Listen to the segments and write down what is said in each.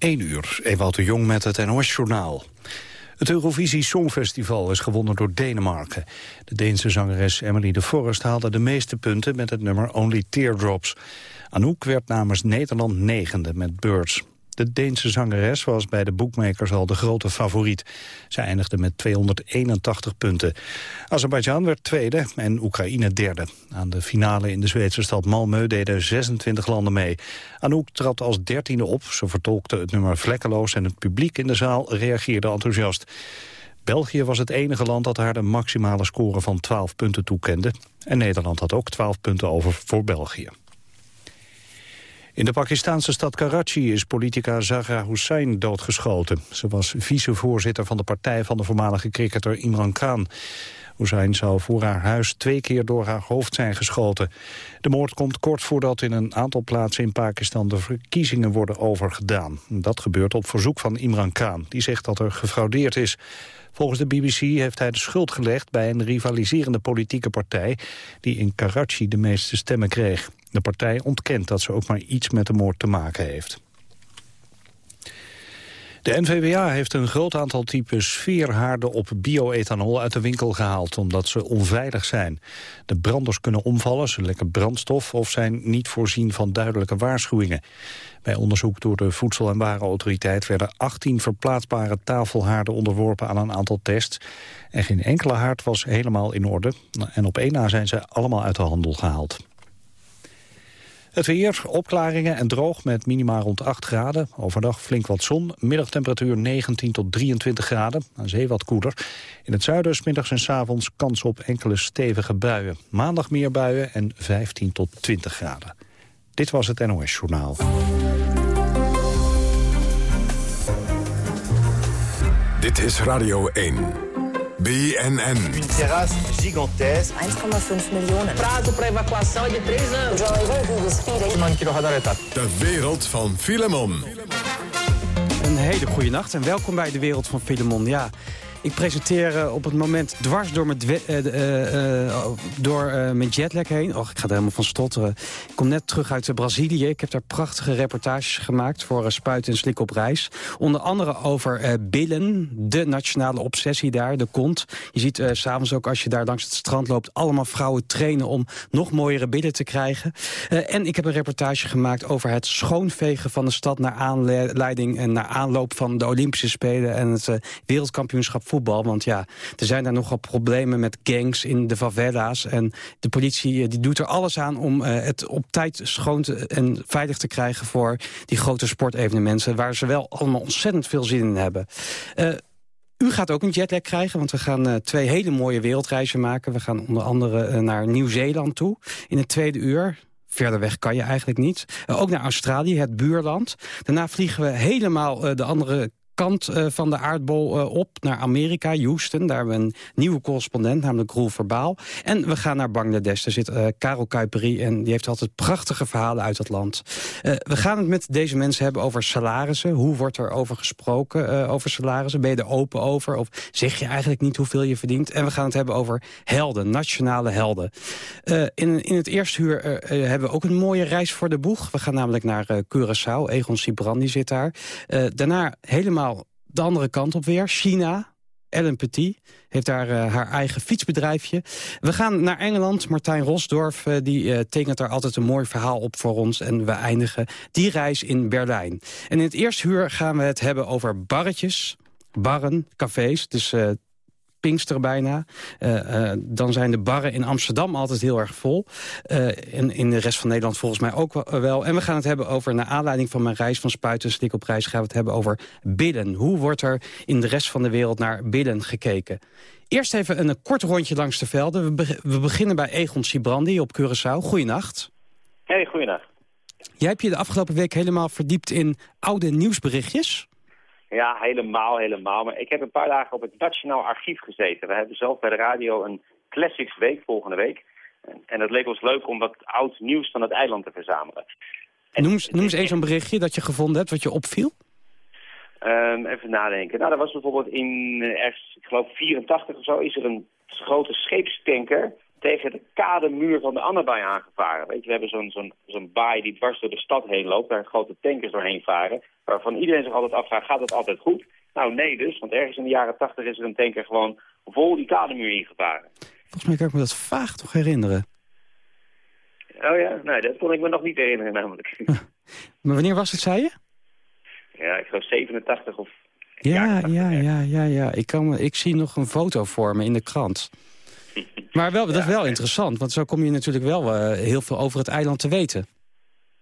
1 uur, Ewout de Jong met het NOS-journaal. Het Eurovisie Songfestival is gewonnen door Denemarken. De Deense zangeres Emily de Forest haalde de meeste punten met het nummer Only Teardrops. Anouk werd namens Nederland negende met Birds. De Deense zangeres was bij de boekmakers al de grote favoriet. Zij eindigde met 281 punten. Azerbeidzjan werd tweede en Oekraïne derde. Aan de finale in de Zweedse stad Malmö deden 26 landen mee. Anouk trad als dertiende op. Ze vertolkte het nummer vlekkeloos en het publiek in de zaal reageerde enthousiast. België was het enige land dat haar de maximale score van 12 punten toekende. En Nederland had ook 12 punten over voor België. In de Pakistanse stad Karachi is politica Zahra Hussain doodgeschoten. Ze was vicevoorzitter van de partij van de voormalige cricketer Imran Khan. Hussain zou voor haar huis twee keer door haar hoofd zijn geschoten. De moord komt kort voordat in een aantal plaatsen in Pakistan de verkiezingen worden overgedaan. Dat gebeurt op verzoek van Imran Khan, die zegt dat er gefraudeerd is. Volgens de BBC heeft hij de schuld gelegd bij een rivaliserende politieke partij... die in Karachi de meeste stemmen kreeg. De partij ontkent dat ze ook maar iets met de moord te maken heeft. De NVWA heeft een groot aantal typen sfeerhaarden op bioethanol uit de winkel gehaald, omdat ze onveilig zijn. De branders kunnen omvallen, ze lekken brandstof of zijn niet voorzien van duidelijke waarschuwingen. Bij onderzoek door de Voedsel- en Warenautoriteit werden 18 verplaatsbare tafelhaarden onderworpen aan een aantal tests. En geen enkele haard was helemaal in orde. En op één na zijn ze allemaal uit de handel gehaald. Het weer, opklaringen en droog met minima rond 8 graden. Overdag flink wat zon, middagtemperatuur 19 tot 23 graden. Aan zee wat koeler. In het zuiden middags en s avonds kans op enkele stevige buien. Maandag meer buien en 15 tot 20 graden. Dit was het NOS Journaal. Dit is Radio 1. BNN. Une terrasse gigantesque. 1,5 miljoen. Prazo para evacuação é de 3 anos. De wereld van Filemon. Een hele goede nacht en welkom bij de wereld van Filemon. Ja, ik presenteer uh, op het moment dwars door mijn, uh, uh, door, mijn jetlag heen. Och, ik ga er helemaal van stotteren. Ik kom net terug uit Brazilië. Ik heb daar prachtige reportages gemaakt voor Spuit en Slik op reis. Onder andere over billen, de nationale obsessie daar, de kont. Je ziet s s'avonds ook als je daar langs het strand loopt... allemaal vrouwen trainen om nog mooiere billen te krijgen. en ik heb een reportage gemaakt over het schoonvegen van de stad... naar aanleiding en naar aanloop van de Olympische Spelen... en het wereldkampioenschap voetbal. Want ja, er zijn daar nogal problemen met gangs in de favela's. En de politie die doet er alles aan om uh, het op tijd schoon te, en veilig te krijgen... voor die grote sportevenementen... waar ze wel allemaal ontzettend veel zin in hebben. Uh, u gaat ook een jetlag krijgen, want we gaan twee hele mooie wereldreizen maken. We gaan onder andere naar Nieuw-Zeeland toe in het tweede uur. Verder weg kan je eigenlijk niet. Ook naar Australië, het buurland. Daarna vliegen we helemaal de andere kant uh, van de aardbol uh, op naar Amerika, Houston. Daar hebben we een nieuwe correspondent, namelijk Roel Verbaal. En we gaan naar Bangladesh. Daar zit uh, Karel Kuiperi en die heeft altijd prachtige verhalen uit het land. we gaan het met deze mensen hebben over salarissen. Hoe wordt er over gesproken over salarissen? Ben je er open over? Of zeg je eigenlijk niet hoeveel je verdient? En we gaan het hebben over helden, nationale helden. in, in het eerste uur hebben we ook een mooie reis voor de boeg. We gaan namelijk naar Curaçao. Egon Sibrandi zit daar. daarna helemaal de andere kant op weer. China, Ellen Petit heeft daar uh, haar eigen fietsbedrijfje. We gaan naar Engeland. Martijn Rosdorf uh, die uh, tekent daar altijd een mooi verhaal op voor ons. En we eindigen die reis in Berlijn. En in het eerste uur gaan we het hebben over barretjes, barren, cafés. Dus Pinkster bijna. Uh, uh, dan zijn de barren in Amsterdam altijd heel erg vol. Uh, en in de rest van Nederland volgens mij ook wel. En we gaan het hebben over, naar aanleiding van mijn reis van Spuiten Slik op reis... gaan we het hebben over bidden. Hoe wordt er in de rest van de wereld naar bidden gekeken? Eerst even een kort rondje langs de velden. We, be we beginnen bij Egon Sibrandi op Curaçao. Goeienacht. Hey, goeienacht. Jij hebt je de afgelopen week helemaal verdiept in oude nieuwsberichtjes... Ja, helemaal, helemaal. Maar ik heb een paar dagen op het Nationaal Archief gezeten. We hebben zelf bij de radio een Classics Week volgende week. En het leek ons leuk om wat oud nieuws van het eiland te verzamelen. En noem, noem eens eens een berichtje dat je gevonden hebt, wat je opviel. Um, even nadenken. Nou, dat was bijvoorbeeld in, uh, ik geloof 84 of zo, is er een grote scheepstanker tegen de kademuur van de Annabaai aangevaren. Weet je, we hebben zo'n zo'n zo'n baai die dwars door de stad heen loopt, waar grote tankers doorheen varen, waarvan iedereen zich altijd afvraagt, gaat het altijd goed? Nou, nee dus, want ergens in de jaren tachtig is er een tanker gewoon vol die kademuur ingevaren. Volgens mij kan ik me dat vaag toch herinneren. Oh ja, nee, dat kon ik me nog niet herinneren namelijk. Maar wanneer was het, zei je? ja, ik geloof 87 of... Ja, jaren 80, ja, ja, ja, ja. Ik, kan ik zie nog een foto voor me in de krant. Maar wel, dat is wel interessant, want zo kom je natuurlijk wel eh, heel veel over het eiland te weten.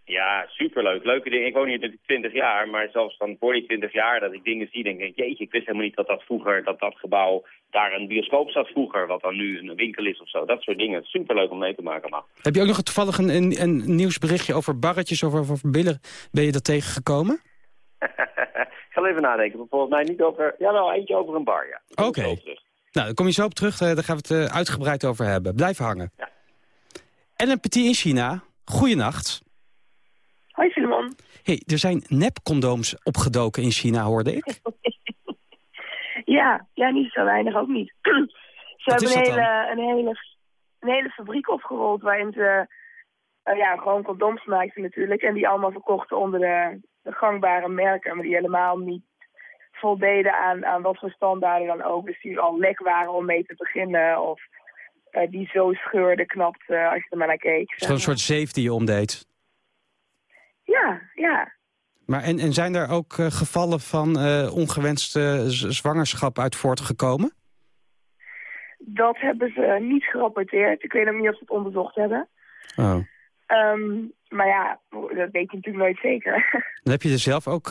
Ja, superleuk. Leuke dingen. Ik woon hier natuurlijk 20 jaar, maar zelfs dan voor die 20 jaar dat ik dingen zie, denk ik, jeetje, ik wist helemaal niet dat dat vroeger, dat dat gebouw, daar een bioscoop zat vroeger, wat dan nu een winkel is of zo. Dat soort dingen. Superleuk om mee te maken, man. Heb je ook nog toevallig een, een, een nieuwsberichtje over barretjes of over, over billen? Ben je dat tegengekomen? ik ga even nadenken. Volgens mij niet over, ja wel, eentje over een bar, ja. Oké. Nou, daar kom je zo op terug. eh, daar gaan we het eh, uitgebreid over hebben. Blijf hangen. Ja. Ellen Petit in China. Goeienacht. Hoi Simon. hey, er zijn nepcondooms opgedoken in China, hoorde ik. Ja, ja, niet zo weinig ook niet. ze Wat hebben een hele, een, hele, een hele fabriek opgerold waarin ze eh, ja, gewoon condooms maakten natuurlijk. En die allemaal verkochten onder de, de gangbare merken, maar die helemaal niet voldeden aan, aan wat voor standaarden dan ook. Dus die al lek waren om mee te beginnen of eh, die zo scheurde knapt eh, als je er maar naar keek. zeg Zo'n maar. soort zeef die je omdeed. Ja, ja. Maar en, en zijn er ook eh, gevallen van ongewenste zwangerschap uit voortgekomen? Dat hebben ze niet gerapporteerd. Ik weet ook niet of ze het onderzocht hebben. Oh. Ehm, maar ja, dat weet je natuurlijk nooit zeker. En heb je er zelf ook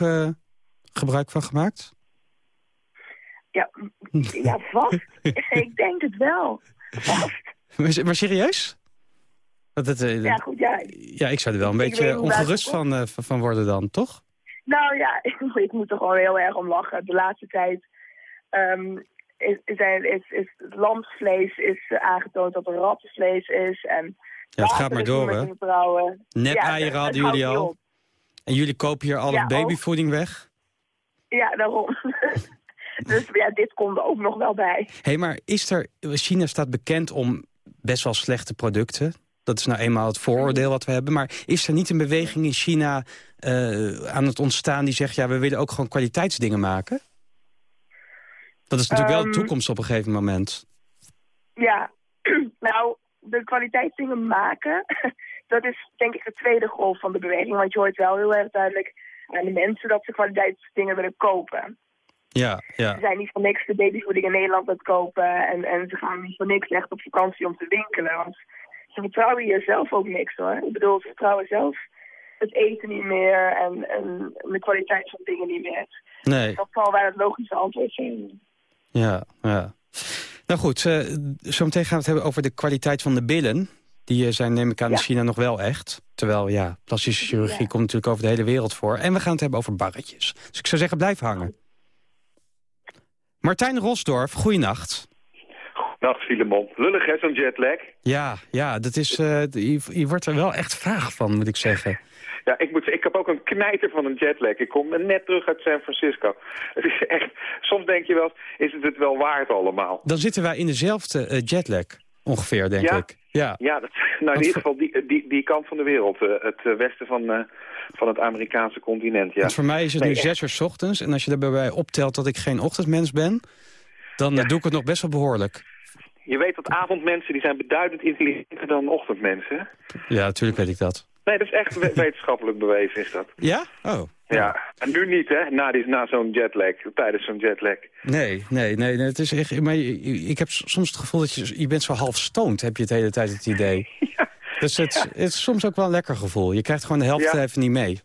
gebruik van gemaakt? Ja, ja, vast. ik denk het wel. Vast. Maar, maar serieus? Want het, eh, Ja, goed, ja. ja, ik zou er wel een Ik beetje dat ongerust van, eh, van- worden dan, toch? Nou ja, ik moet er gewoon heel erg om lachen. De laatste tijd ehm, is, is, is het lamsvlees is eh, aangetoond dat er rattenvlees is. En Ja, het gaat maar door, hè? Nep-eieren Ja, hadden jullie al. En jullie kopen hier alle Ja, babyvoeding weg? Ja, daarom. dus ja, dit komt er ook nog wel bij. Hé, hey, maar is er... China staat bekend om best wel slechte producten. Dat is nou eenmaal het vooroordeel wat we hebben. Maar is er niet een beweging in China eh, aan het ontstaan... die zegt, ja, we willen ook gewoon kwaliteitsdingen maken? Dat is natuurlijk wel de Ehm, toekomst op een gegeven moment. Ja, nou, de kwaliteitsdingen maken, dat is denk ik de tweede golf van de beweging. Want je hoort wel heel erg duidelijk aan de mensen dat ze kwaliteitsdingen willen kopen. Ja, Ze ja. zijn niet voor niks de babyvoeding in Nederland aan het kopen en, en ze gaan niet voor niks echt op vakantie om te winkelen. Want ze vertrouwen hier zelf ook niks hoor. Ik bedoel, ze vertrouwen zelf het eten niet meer en, en de kwaliteit van dingen niet meer. Nee, Dat zal wel het logische antwoord zijn. ja, ja. Nou goed, eh, zometeen gaan we het hebben over de kwaliteit van de billen. Die eh, zijn, neem ik aan, in Ja. China nog wel echt. Terwijl, ja, plastische chirurgie Ja. komt natuurlijk over de hele wereld voor. En we gaan het hebben over barretjes. Dus ik zou zeggen, blijf hangen. Martijn Rosdorf, goeienacht. Nacht Filemon. Lullig hè, zo'n jetlag. Ja, ja, dat is, eh, je, je wordt er wel echt vaag van, moet ik zeggen. Ja, ik, moet, ik heb ook een knijter van een jetlag. Ik kom net terug uit San Francisco. Het is echt, soms denk je wel, is het het wel waard allemaal? Dan zitten wij in dezelfde eh, jetlag, ongeveer, denk Ja? ik. Ja, Ja, dat, nou in ieder geval die, die, die kant van de wereld. eh, het eh, westen van, eh, van het Amerikaanse continent, ja. want voor mij is het Nee, nu zes uur 's ochtends. En als je daarbij optelt dat ik geen ochtendmens ben... dan doe ik het nog best wel behoorlijk. Je weet dat avondmensen die zijn beduidend intelligenter dan ochtendmensen. Ja, natuurlijk weet ik dat. Nee, dat is echt we- wetenschappelijk bewezen is dat. Ja? Oh. Ja, en nu niet hè, na, die- na zo'n jetlag, tijdens zo'n jetlag. Nee, nee, nee, nee, het is echt... Maar ik heb soms het gevoel dat je... Je bent zo half stoned, heb je het hele tijd het idee. Dus het, het is soms ook wel een lekker gevoel. Je krijgt gewoon de helft Ja. even niet mee.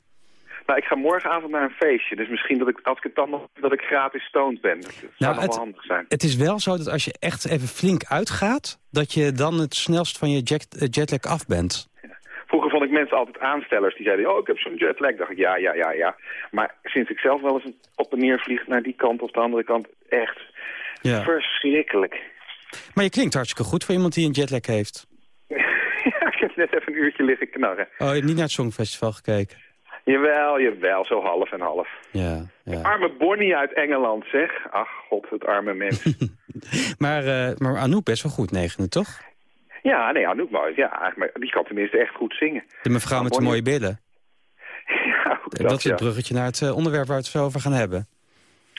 Nou, ik ga morgenavond naar een feestje. Dus misschien dat ik, als ik het dan nog, dat ik gratis stoned ben. Dat zou Nou, nog het- wel handig zijn. Het is wel zo dat als je echt even flink uitgaat... dat je dan het snelst van je jet, eh, jetlag af bent. Vond ik mensen altijd aanstellers die zeiden... oh, ik heb zo'n jetlag. dacht ik, ja, ja, ja, ja. Maar sinds ik zelf wel eens op en neer vlieg naar die kant of de andere kant... echt Ja. verschrikkelijk. Maar je klinkt hartstikke goed voor iemand die een jetlag heeft. ja, ik heb net even een uurtje liggen knarren. Oh, je hebt niet naar het Songfestival gekeken? Jawel, jawel, zo half en half. Ja, ja. Arme Bonnie uit Engeland, zeg. Ach, god, het arme mens. Maar, eh maar Anouk best wel goed negende, toch? Ja, nee, Anouk. Ja, maar die kan tenminste echt goed zingen. De mevrouw met de mooie billen. Ja, Dat, dat, is ja. het bruggetje naar het eh, onderwerp waar we het zo over gaan hebben.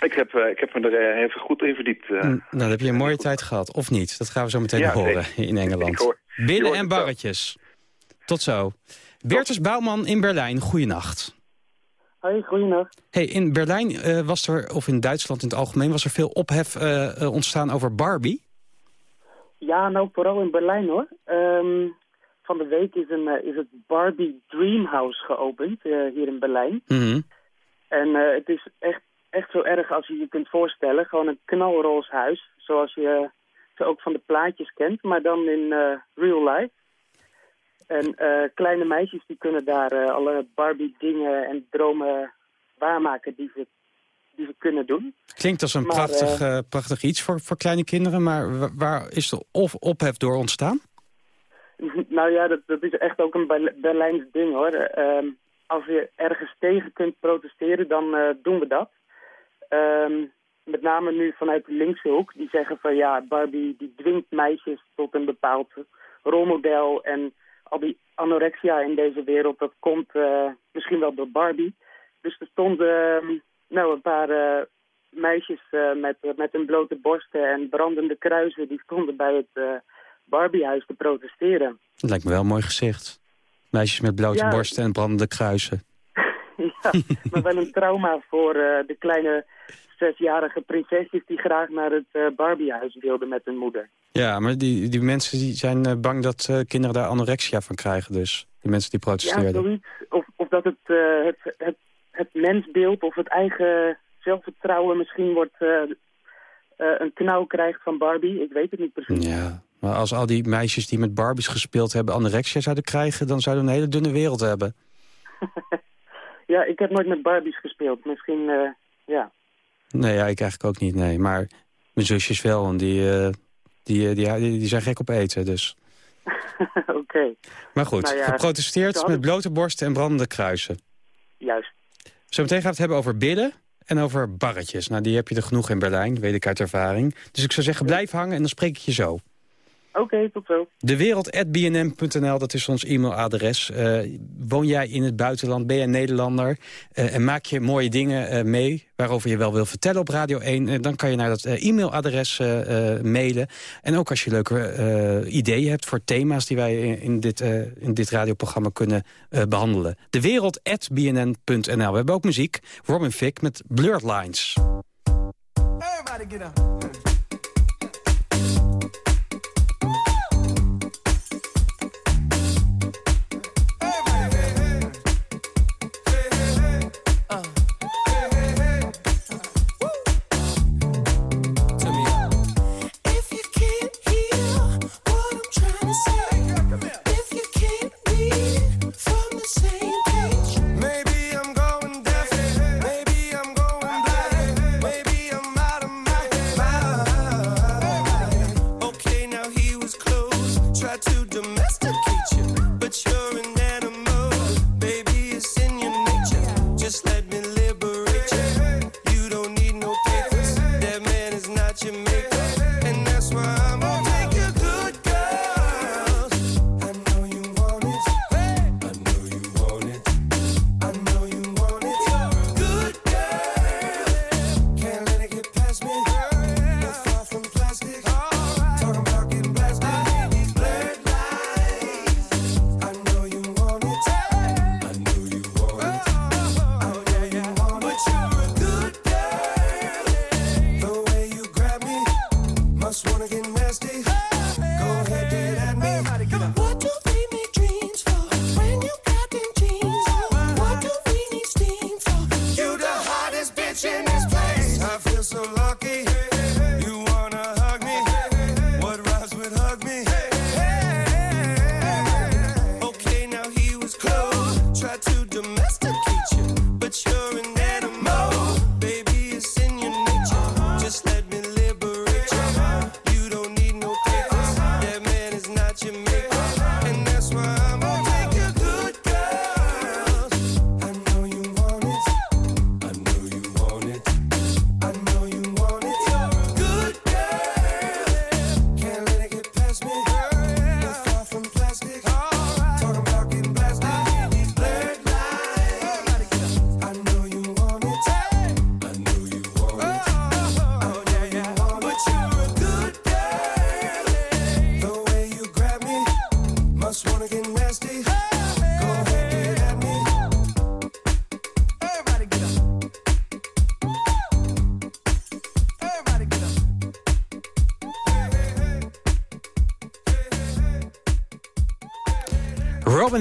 Ik heb, eh, ik heb me er eh, even goed in verdiept. eh. Hm, Nou, dan heb je een mooie tijd gehad. Of niet? Dat gaan we zo meteen Ja, horen nee. in Engeland. Hoor- Billen hoort en barretjes. Tot zo. Beertus Bouwman in Berlijn, goeienacht. Hoi, goeienacht. Hey, in Berlijn eh, was er, of in Duitsland in het algemeen... was er veel ophef ontstaan over Barbie. Ja, nou vooral in Berlijn hoor. Ehm, van de week is, een, eh, is het Barbie Dreamhouse geopend eh, hier in Berlijn. Mhm. En eh, het is echt, echt zo erg als je je kunt voorstellen. Gewoon een knalroze huis, zoals je ze ook van de plaatjes kent, maar dan in real life. En kleine meisjes die kunnen daar alle Barbie dingen en dromen waarmaken die ze, die ze kunnen doen. Klinkt als een Maar, prachtig, eh, prachtig iets voor, voor kleine kinderen... maar wa- waar is de of ophef door ontstaan? Nou ja, dat, dat is echt ook een Berl- Berlijns ding hoor. Ehm, als je ergens tegen kunt protesteren, dan eh, doen we dat. Ehm, met name nu vanuit de linkse hoek. Die zeggen van ja, Barbie die dwingt meisjes tot een bepaald rolmodel. En al die anorexia in deze wereld, dat komt eh, misschien wel door Barbie. Dus er stonden ehm, nou, een paar eh, meisjes eh, met, met hun blote borsten en brandende kruisen. Die stonden bij het eh, Barbiehuis te protesteren. Dat lijkt me wel een mooi gezicht. Meisjes met blote Ja. borsten en brandende kruisen. ja, maar wel een trauma voor de kleine zesjarige prinsesjes die graag naar het eh, Barbiehuis wilden met hun moeder. Ja, maar die, die mensen die zijn bang dat kinderen daar anorexia van krijgen dus. Die mensen die Ja, protesteerden. zoiets. Of, of dat het, het, het, het mensbeeld of het eigen zelfvertrouwen misschien wordt eh, eh, een knauw krijgt van Barbie. Ik weet het niet precies. Ja, maar als al die meisjes die met Barbies gespeeld hebben anorexia zouden krijgen... dan zouden we een hele dunne wereld hebben. Ja, ik heb nooit met Barbies gespeeld. Misschien, eh, ja. Nee, ja, ik eigenlijk ook niet, nee. Maar mijn zusjes wel, en die, die, die, die, zijn gek op eten, dus... Oké, Maar goed, Nou ja, geprotesteerd met blote borsten en brandende kruisen. juist. Zometeen gaan we het hebben over bidden en over barretjes. Nou, die heb je er genoeg in Berlijn, weet ik uit ervaring. Dus ik zou zeggen, blijf hangen en dan spreek ik je zo. Oké, tot zo. Dewereld.bnm.nl, dat is ons e-mailadres. Eh, woon jij in het buitenland, ben jij Nederlander... eh, en maak je mooie dingen eh, mee waarover je wel wil vertellen op Radio 1... eh, dan kan je naar dat e-mailadres mailen. En ook als je leuke eh, ideeën hebt voor thema's... die wij in, in dit, eh, in dit radioprogramma kunnen eh, behandelen. Dewereld.bnn.nl. We hebben ook muziek. Robin Fick met Blurred Lines. Everybody get up.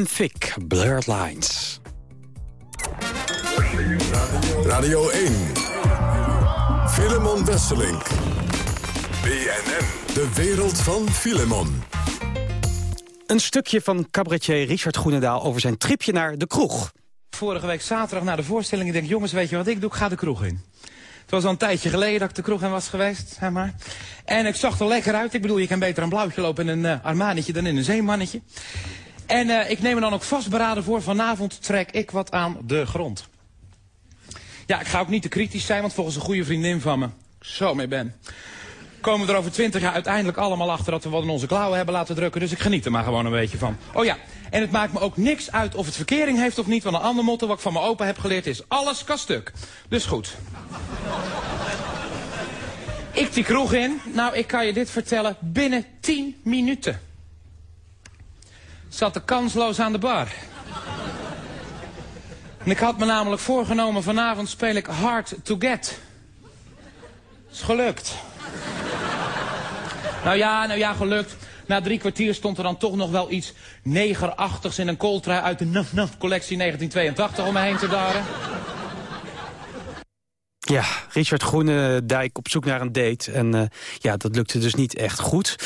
Robin Thicke, Blurred Lines. Radio 1. Filemon Wesselink. BNN. De wereld van Filemon. Een stukje van cabaretier Richard Groenendaal over zijn tripje naar de kroeg. Vorige week zaterdag na de voorstelling, ik denk, jongens, weet je wat ik doe? Ik ga de kroeg in. Het was al een tijdje geleden dat ik de kroeg in was geweest, zeg maar. En ik zag er lekker uit. Ik bedoel, je kan beter een blauwtje lopen in een uh, Armanietje dan in een zeemannetje. En uh, ik neem er dan ook vastberaden voor. Vanavond trek ik wat aan de grond. Ja, ik ga ook niet te kritisch zijn, want volgens een goede vriendin van me, zo mee ben, komen we er over twintig jaar uiteindelijk allemaal achter dat we wat in onze klauwen hebben laten drukken. Dus ik geniet er maar gewoon een beetje van. Oh ja, en het maakt me ook niks uit of het verkering heeft of niet, want een ander motto wat ik van mijn opa heb geleerd is alles kan stuk. Dus goed. ik die kroeg in, nou ik kan je dit vertellen, binnen 10 minuten. Zat de kansloos aan de bar. En ik had me namelijk voorgenomen, vanavond speel ik Hard to Get. Is gelukt. nou ja, nou ja, gelukt. Na drie kwartier stond er dan toch nog wel iets negerachtigs in een kooltrui uit de Nuf Nuf collectie 1982 om me heen te daren. Ja, Richard Groenendijk op zoek naar een date. En uh, ja, dat lukte dus niet echt goed.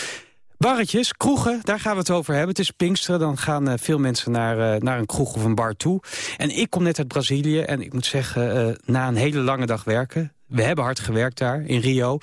Barretjes, kroegen, daar gaan we het over hebben. Het is Pinksteren, dan gaan uh, veel mensen naar, uh, naar een kroeg of een bar toe. En ik kom net uit Brazilië en ik moet zeggen, uh, na een hele lange dag werken... we hebben hard gewerkt daar in Rio...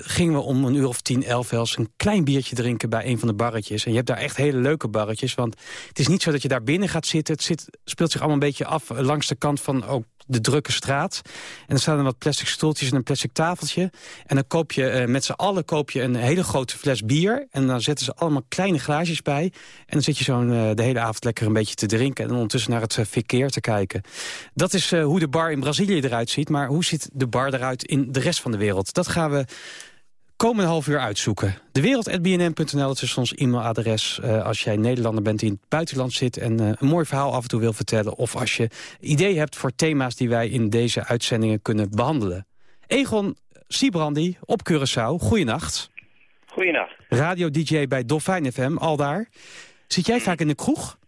gingen we om een uur of tien, elf wel eens een klein biertje drinken... bij een van de barretjes. En je hebt daar echt hele leuke barretjes. Want het is niet zo dat je daar binnen gaat zitten. Het zit, speelt zich allemaal een beetje af langs de kant van... ook de drukke straat. En dan staan er wat plastic stoeltjes en een plastic tafeltje. En dan koop je uh, met z'n allen koop je een hele grote fles bier. En dan zetten ze allemaal kleine glaasjes bij. En dan zit je zo uh, de hele avond lekker een beetje te drinken. En ondertussen naar het uh, verkeer te kijken. Dat is hoe de bar in Brazilië eruit ziet. Maar hoe ziet de bar eruit in de rest van de wereld? Dat gaan we komende half uur uitzoeken. De wereld.bnn.nl, dat is ons e-mailadres. Uh, als jij Nederlander bent die in het buitenland zit... en uh, een mooi verhaal af en toe wil vertellen... of als je ideeën hebt voor thema's die wij in deze uitzendingen kunnen behandelen. Egon Siebrandi op Curaçao, goeienacht. Goeienacht. Radio-dj bij Dolfijn FM, al daar. Zit jij vaak in de kroeg?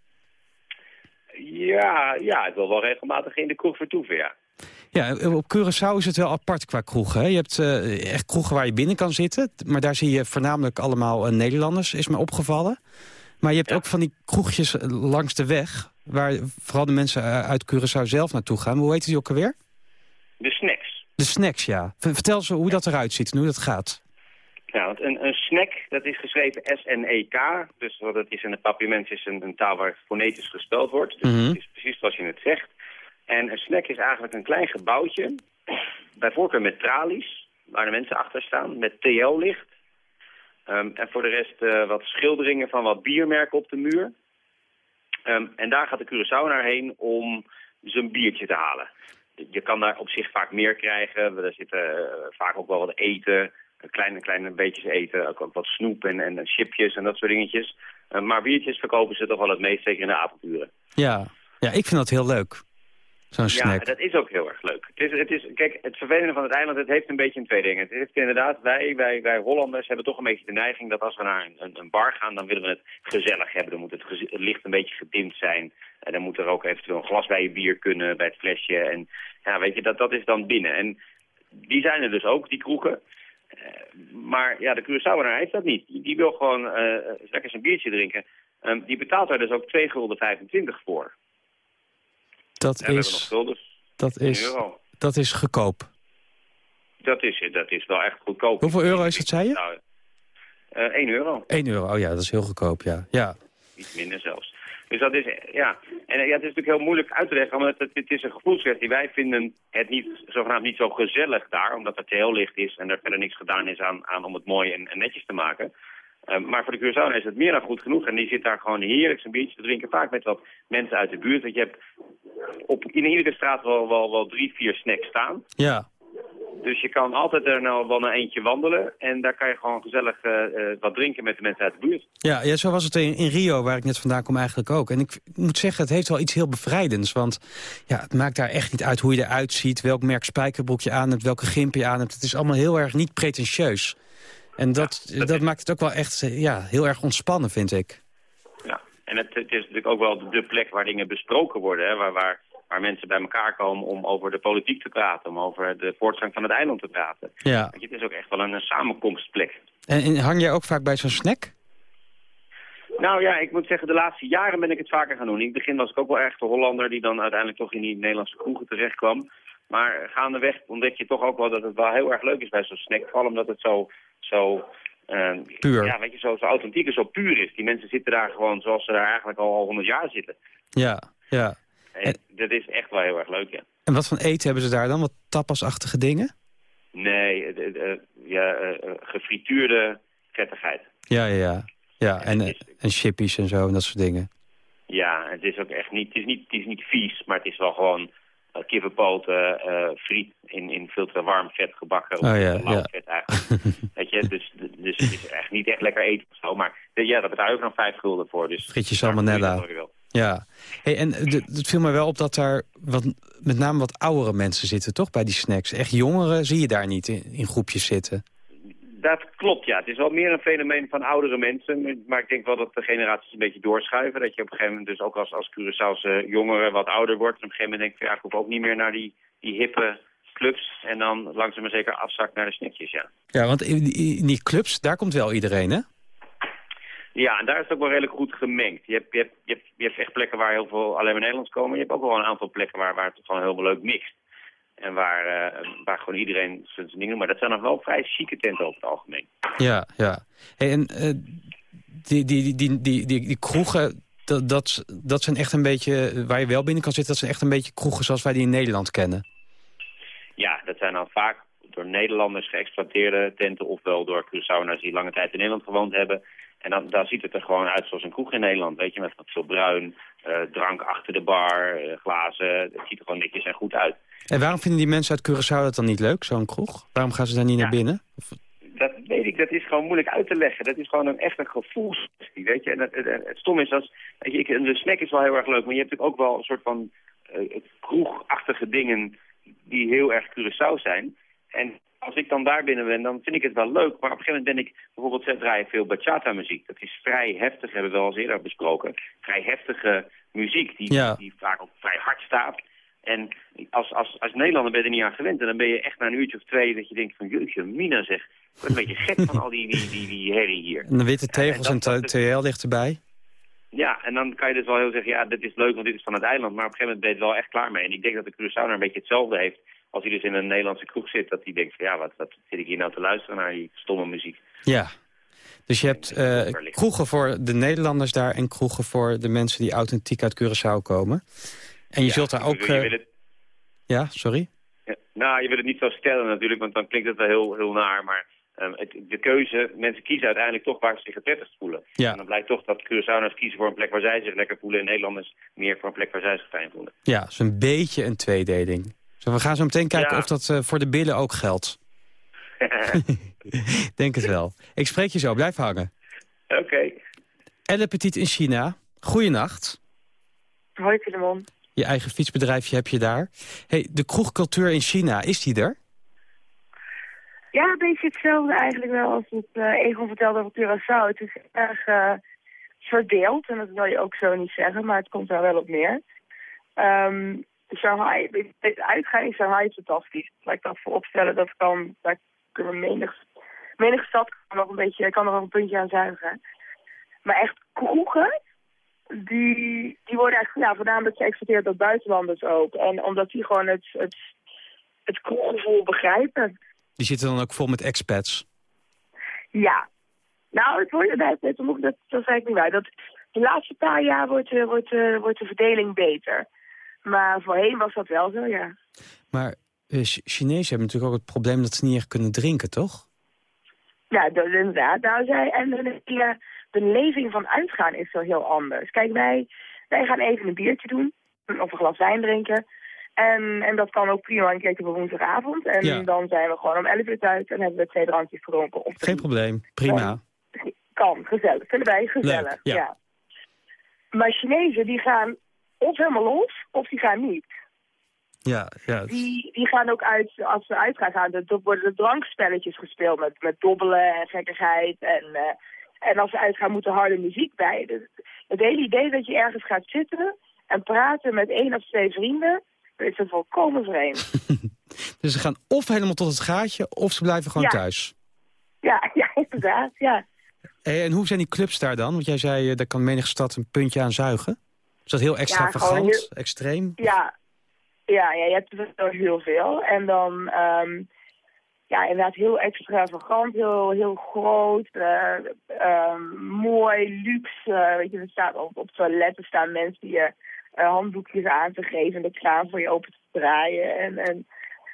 Ja, ja, ik wil wel regelmatig in de kroeg vertoeven, ja. Ja, op Curaçao is het wel apart qua kroegen. Hè? Je hebt uh, echt kroegen waar je binnen kan zitten. Maar daar zie je voornamelijk allemaal uh, Nederlanders, is me opgevallen. Maar je hebt ja. ook van die kroegjes langs de weg... waar vooral de mensen uit Curaçao zelf naartoe gaan. Hoe heet die ook alweer? De snacks. De snacks, ja. Vertel eens hoe ja. dat eruit ziet en hoe dat gaat. Ja, want een, een snack, dat is geschreven S-N-E-K. Dus dat is in het papiermens is een, een taal waar fonetisch gespeld wordt. Dus mm -hmm. het is precies zoals je het zegt. En een snack is eigenlijk een klein gebouwtje, bij voorkeur met tralies, waar de mensen achter staan, met TL-licht. Um, en voor de rest uh, wat schilderingen van wat biermerken op de muur. Um, en daar gaat de Curaçao heen om zijn biertje te halen. Je kan daar op zich vaak meer krijgen. Er zitten uh, vaak ook wel wat eten, kleine, kleine beetjes eten, ook, wat snoep en, en chipjes en dat soort dingetjes. Uh, maar biertjes verkopen ze toch wel het meest, zeker in de avonduren. Ja, ja ik vind dat heel leuk. Zo'n snack. Ja, dat is ook heel erg leuk. Het is, het is, kijk, het vervelende van het eiland, het heeft een beetje een twee dingen. Het heeft inderdaad, wij, wij, wij Hollanders hebben toch een beetje de neiging dat als we naar een, een bar gaan, dan willen we het gezellig hebben. Dan moet het, het licht een beetje gedimd zijn. En dan moet er ook eventueel een glas bij je bier kunnen, bij het flesje. En ja, weet je, dat, dat is dan binnen. En die zijn er dus ook, die kroegen. Uh, maar ja, de Curaçaoenaar heeft dat niet. Die, die wil gewoon uh, lekker zijn biertje drinken. Um, die betaalt daar dus ook 2,25 gulden voor. Dat en is, dat, is, dat is goedkoop. Dat is, dat is wel echt goedkoop. Hoeveel euro is het, zei je? Nou, uh, 1 euro. 1 euro, oh ja, dat is heel goedkoop, ja. ja. Iets minder zelfs. Dus dat is, ja. En ja, het is natuurlijk heel moeilijk uit te leggen, omdat het, het is een gevoelskwestie. Wij vinden het niet, zogenaamd niet zo gezellig daar, omdat het heel licht is en er verder niks gedaan is aan, aan om het mooi en, en netjes te maken. Uh, maar voor de Curaçao is het meer dan goed genoeg. En die zit daar gewoon heerlijk zijn biertje te drinken. Vaak met wat mensen uit de buurt. Want je hebt op, in iedere straat wel, wel, wel drie, vier snacks staan. Ja. Dus je kan altijd er nou wel naar eentje wandelen. En daar kan je gewoon gezellig uh, uh, wat drinken met de mensen uit de buurt. Ja, ja zo was het in, in, Rio, waar ik net vandaan kom eigenlijk ook. En ik moet zeggen, het heeft wel iets heel bevrijdends. Want ja, het maakt daar echt niet uit hoe je eruit ziet. Welk merk spijkerbroek je aan hebt, welke gimp je aan hebt. Het is allemaal heel erg niet pretentieus. En dat, ja, dat, dat maakt het ook wel echt ja, heel erg ontspannen, vind ik. Ja, En het, het is natuurlijk ook wel de, plek waar dingen besproken worden. Hè, waar, waar, waar mensen bij elkaar komen om over de politiek te praten. Om over de voortgang van het eiland te praten. Ja. Je, Het is ook echt wel een, een samenkomstplek. En, en hang jij ook vaak bij zo'n snack? Nou ja, ik moet zeggen, de laatste jaren ben ik het vaker gaan doen. In het begin was ik ook wel erg de Hollander die dan uiteindelijk toch in die Nederlandse kroegen terecht kwam. Maar gaandeweg ontdek je toch ook wel dat het wel heel erg leuk is bij zo'n snack. Vooral omdat het zo, zo, eh, Puur. Ja, weet je, zo, zo authentiek en zo puur is. Die mensen zitten daar gewoon zoals ze daar eigenlijk al honderd jaar zitten. Ja, ja. En dat is echt wel heel erg leuk, ja. En wat voor eten hebben ze daar dan? Wat tapasachtige dingen? Nee, eh, eh, eh, ja, gefrituurde vettigheid. Ja, ja, ja. Ja, en, en chippies en zo en dat soort dingen. Ja, het is ook echt niet, het is niet, het is niet vies, maar het is wel gewoon uh, kippenpoten, eh, friet in, in veel te warm vet gebakken. Oh ja, Of lauw ja. vet eigenlijk. Weet je, dus, dus het is echt niet echt lekker eten of zo. Maar eh, ja, daar betaal je ook nog vijf gulden voor. Dus Frietje salmonella. Ja. Hey, en eh, het viel me wel op dat daar wat, met name wat oudere mensen zitten, toch? Bij die snacks. Echt jongeren zie je daar niet in, in groepjes zitten. Dat klopt, ja. Het is wel meer een fenomeen van oudere mensen. Maar ik denk wel dat de generaties een beetje doorschuiven. Dat je op een gegeven moment dus ook als, als Curaçaose jongeren wat ouder wordt. En op een gegeven moment denk van, ja, ik hoef ook niet meer naar die, die hippe clubs. En dan langzaam maar zeker afzakt naar de snackjes, ja. Ja, want in die, in die clubs, daar komt wel iedereen, hè? Ja, en daar is het ook wel redelijk goed gemengd. Je hebt, je hebt, je hebt, je hebt echt plekken waar heel veel alleen maar Nederlands komen. Je hebt ook wel een aantal plekken waar, waar het gewoon heel leuk mixt. En waar, eh, waar gewoon iedereen zijn zijn dingen... Maar dat zijn nog wel vrij chique tenten over het algemeen. Ja, ja. Hey, en eh, die, die, die, die, die, die, kroegen, dat, dat, dat zijn echt een beetje... waar je wel binnen kan zitten, dat zijn echt een beetje kroegen zoals wij die in Nederland kennen. Ja, dat zijn dan vaak door Nederlanders geëxploiteerde tenten... ofwel door Curaçaoëners die lange tijd in Nederland gewoond hebben. En dan, dan ziet het er gewoon uit zoals een kroeg in Nederland. Weet je, met wat veel bruin, eh, drank achter de bar, eh, glazen. Het ziet er gewoon netjes en goed uit. En waarom vinden die mensen uit Curaçao dat dan niet leuk, zo'n kroeg? Waarom gaan ze daar niet naar binnen? Dat weet ik, dat is gewoon moeilijk uit te leggen. Dat is gewoon een echt een gevoelskwestie, weet je. En het, het, het stom is, als, weet je, ik, de snack is wel heel erg leuk, maar je hebt natuurlijk ook wel een soort van eh, kroegachtige dingen die heel erg Curaçao zijn. En als ik dan daar binnen ben, dan vind ik het wel leuk. Maar op een gegeven moment ben ik, bijvoorbeeld, draaien veel bachata-muziek. Dat is vrij heftig, hebben we wel eens eerder besproken. Vrij heftige muziek, die, Ja. die vaak ook vrij hard staat. En als, als, als Nederlander ben je er niet aan gewend. En dan ben je echt na een uurtje of twee dat je denkt van... Jeetje, Mina zeg, ik word een beetje gek van al die, die, die, die herrie hier. En de witte tegels en dat- TL ligt erbij. Ja, en dan kan je dus wel heel zeggen, ja, dit is leuk, want dit is van het eiland. Maar op een gegeven moment ben je er wel echt klaar mee. En ik denk dat de Curaçao een beetje hetzelfde heeft. Als hij dus in een Nederlandse kroeg zit, dat hij denkt van, ja, wat, wat zit ik hier nou te luisteren naar die stomme muziek. Ja. Dus je hebt eh, kroegen voor de Nederlanders daar... en kroegen voor de mensen die authentiek uit Curaçao komen. En je Ja, zult daar ook... je wil eh, het- Ja, sorry? Ja, nou, je wil het niet zo stellen natuurlijk, want dan klinkt het wel heel, heel naar. Maar ehm, het, de keuze, mensen kiezen uiteindelijk toch waar ze zich het prettigst voelen. Ja. En dan blijkt toch dat Curaçaoërs kiezen voor een plek waar zij zich lekker voelen... en Nederlanders meer voor een plek waar zij zich fijn voelen. Ja, is een beetje een tweedeling. Zo, we gaan zo meteen kijken Ja. of dat eh, voor de billen ook geldt. Denk het wel. Ik spreek je zo, blijf hangen. Oké. Elle Petit in China, goeienacht. Hoi Filemon. Je eigen fietsbedrijfje heb je daar. Hey, de kroegcultuur in China, is die er? Ja, een beetje hetzelfde eigenlijk wel als het eh, Egon vertelde over Curaçao. Het is erg eh, verdeeld en dat wil je ook zo niet zeggen, maar het komt daar wel op neer. Ehm, Shanghai, het uitgaan in Shanghai is fantastisch. Laat ik dat vooropstellen, dat kan, daar kunnen menig, menig stad kan nog een beetje, kan nog een puntje aan zuigen. Maar echt kroegen, die, die worden eigenlijk ja, voornamelijk geëxporteerd door buitenlanders ook. En omdat die gewoon het, het, het kroeggevoel begrijpen. Die zitten dan ook vol met expats. Ja. Nou, het wordt, dat, dat, dat, dat, ik niet bij. Dat, de laatste paar jaar wordt, eh, wordt, eh, wordt de verdeling beter. Maar voorheen was dat wel zo, ja. Maar Ch- Chinezen hebben natuurlijk ook het probleem dat ze niet echt kunnen drinken, toch? Ja, dat, inderdaad. Nou, zij, en de, de, de leving van uitgaan is zo heel anders. Kijk, wij, wij gaan even een biertje doen. Of een glas wijn drinken. En, en dat kan ook prima een keertje op woensdagavond. En Ja. dan zijn we gewoon om 11 uur thuis en hebben we twee drankjes gedronken. Of Geen probleem, prima. Kan, gezellig. Vinden wij gezellig, Leuk, ja. ja. Maar Chinezen, die gaan of helemaal los, of die gaan niet. Ja, ja. Die, die gaan ook uit, als ze uit gaan gaan, dan worden er drankspelletjes gespeeld met, met dobbelen en gekkigheid. En, eh, en als ze uitgaan moet er harde muziek bij. Dus Het hele idee dat je ergens gaat zitten en praten met één of twee vrienden, dat is een volkomen vreemd. Dus ze gaan of helemaal tot het gaatje, of ze blijven gewoon Ja. thuis. ja, ja, inderdaad, ja. Hey, en hoe zijn die clubs daar dan? Want jij zei, eh, daar kan menig stad een puntje aan zuigen. Is dat heel extravagant, heel- extreem? Ja, ja, ja je hebt er heel veel. En dan, ehm, ja, inderdaad heel extravagant, heel, heel groot, eh, ehm, mooi, luxe. eh, weet je, er staat op, op toiletten staan mensen die je eh, handdoekjes aan te geven en de kraan voor je open te draaien. En, en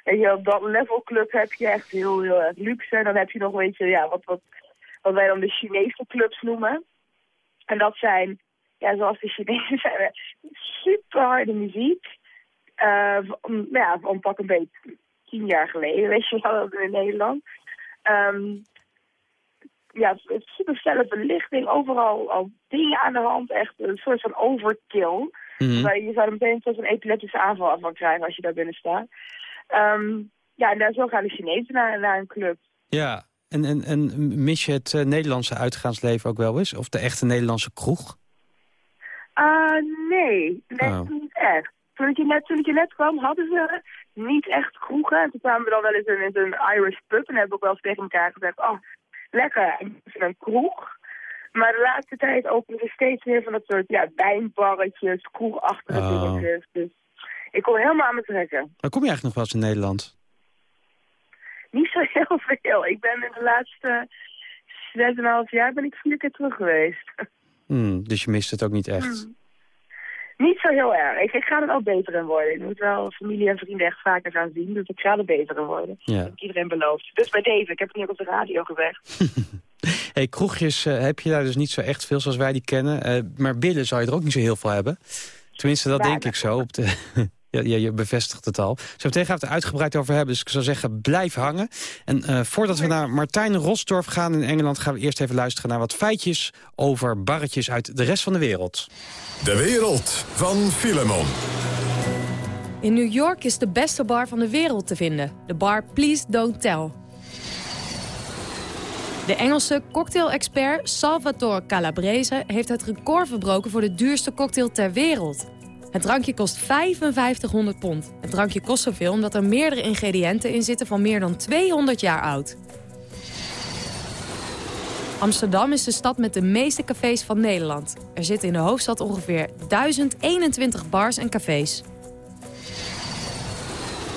weet je, op dat level club heb je echt heel, heel luxe. En dan heb je nog, weet je, ja, wat, wat, wat wij dan de Chinese clubs noemen. En dat zijn, ja, zoals de Chinezen zijn, super harde muziek. Nou ja, om pak een beetje tien jaar geleden, weet je wel, in Nederland. Ehm, ja, super felle verlichting, overal al dingen aan de hand, echt een soort van overkill. Waar je zou er meteen tot een epileptische aanval van krijgen als je daar binnen staat. Ehm, ja, en daar zo gaan de Chinezen naar, naar een club. Ja, en, en, en mis je het eh, Nederlandse uitgaansleven ook wel eens? Of de echte Nederlandse kroeg? Ah, nee, nee, Oh. niet echt. Toen ik, hier net, toen ik hier net kwam, hadden ze niet echt kroegen. En toen kwamen we dan wel eens in, in een Irish pub. En hebben we ook wel eens tegen elkaar gezegd, oh, lekker, even een kroeg. Maar de laatste tijd openen ze steeds meer van dat soort ja, wijnbarretjes, kroegachtige Oh. dingetjes. Dus ik kom helemaal aan me trekken. Waar kom je eigenlijk nog wel eens in Nederland? Niet zo heel veel. Ik ben in de laatste 6,5 jaar ben ik vier keer terug geweest. Hmm, dus je mist het ook niet echt. Hmm. Niet zo heel erg. Ik, ik ga er wel beter in worden. Ik moet wel familie en vrienden echt vaker gaan zien. Dus ik ga er beter in worden. Ja. Dat heb ik iedereen beloofd. Dus bij deze. Ik heb het nu ook op de radio gezegd. Hey, kroegjes eh, heb je daar dus niet zo echt veel zoals wij die kennen. Eh, maar billen zou je er ook niet zo heel veel hebben. Tenminste, dat Ja, denk dat ik zo. Op de, ja, ja, je bevestigt het al. Zo meteen gaan we het er uitgebreid over hebben. Dus ik zou zeggen, blijf hangen. En eh, voordat we naar Martijn Rosdorf gaan in Engeland... gaan we eerst even luisteren naar wat feitjes over barretjes uit de rest van de wereld. De wereld van Filemon. In New York is de beste bar van de wereld te vinden. De bar Please Don't Tell. De Engelse cocktail-expert Salvatore Calabrese heeft het record verbroken voor de duurste cocktail ter wereld. Het drankje kost 5500 pond. Het drankje kost zoveel omdat er meerdere ingrediënten in zitten van meer dan 200 jaar oud. Amsterdam is de stad met de meeste cafés van Nederland. Er zitten in de hoofdstad ongeveer 1021 bars en cafés.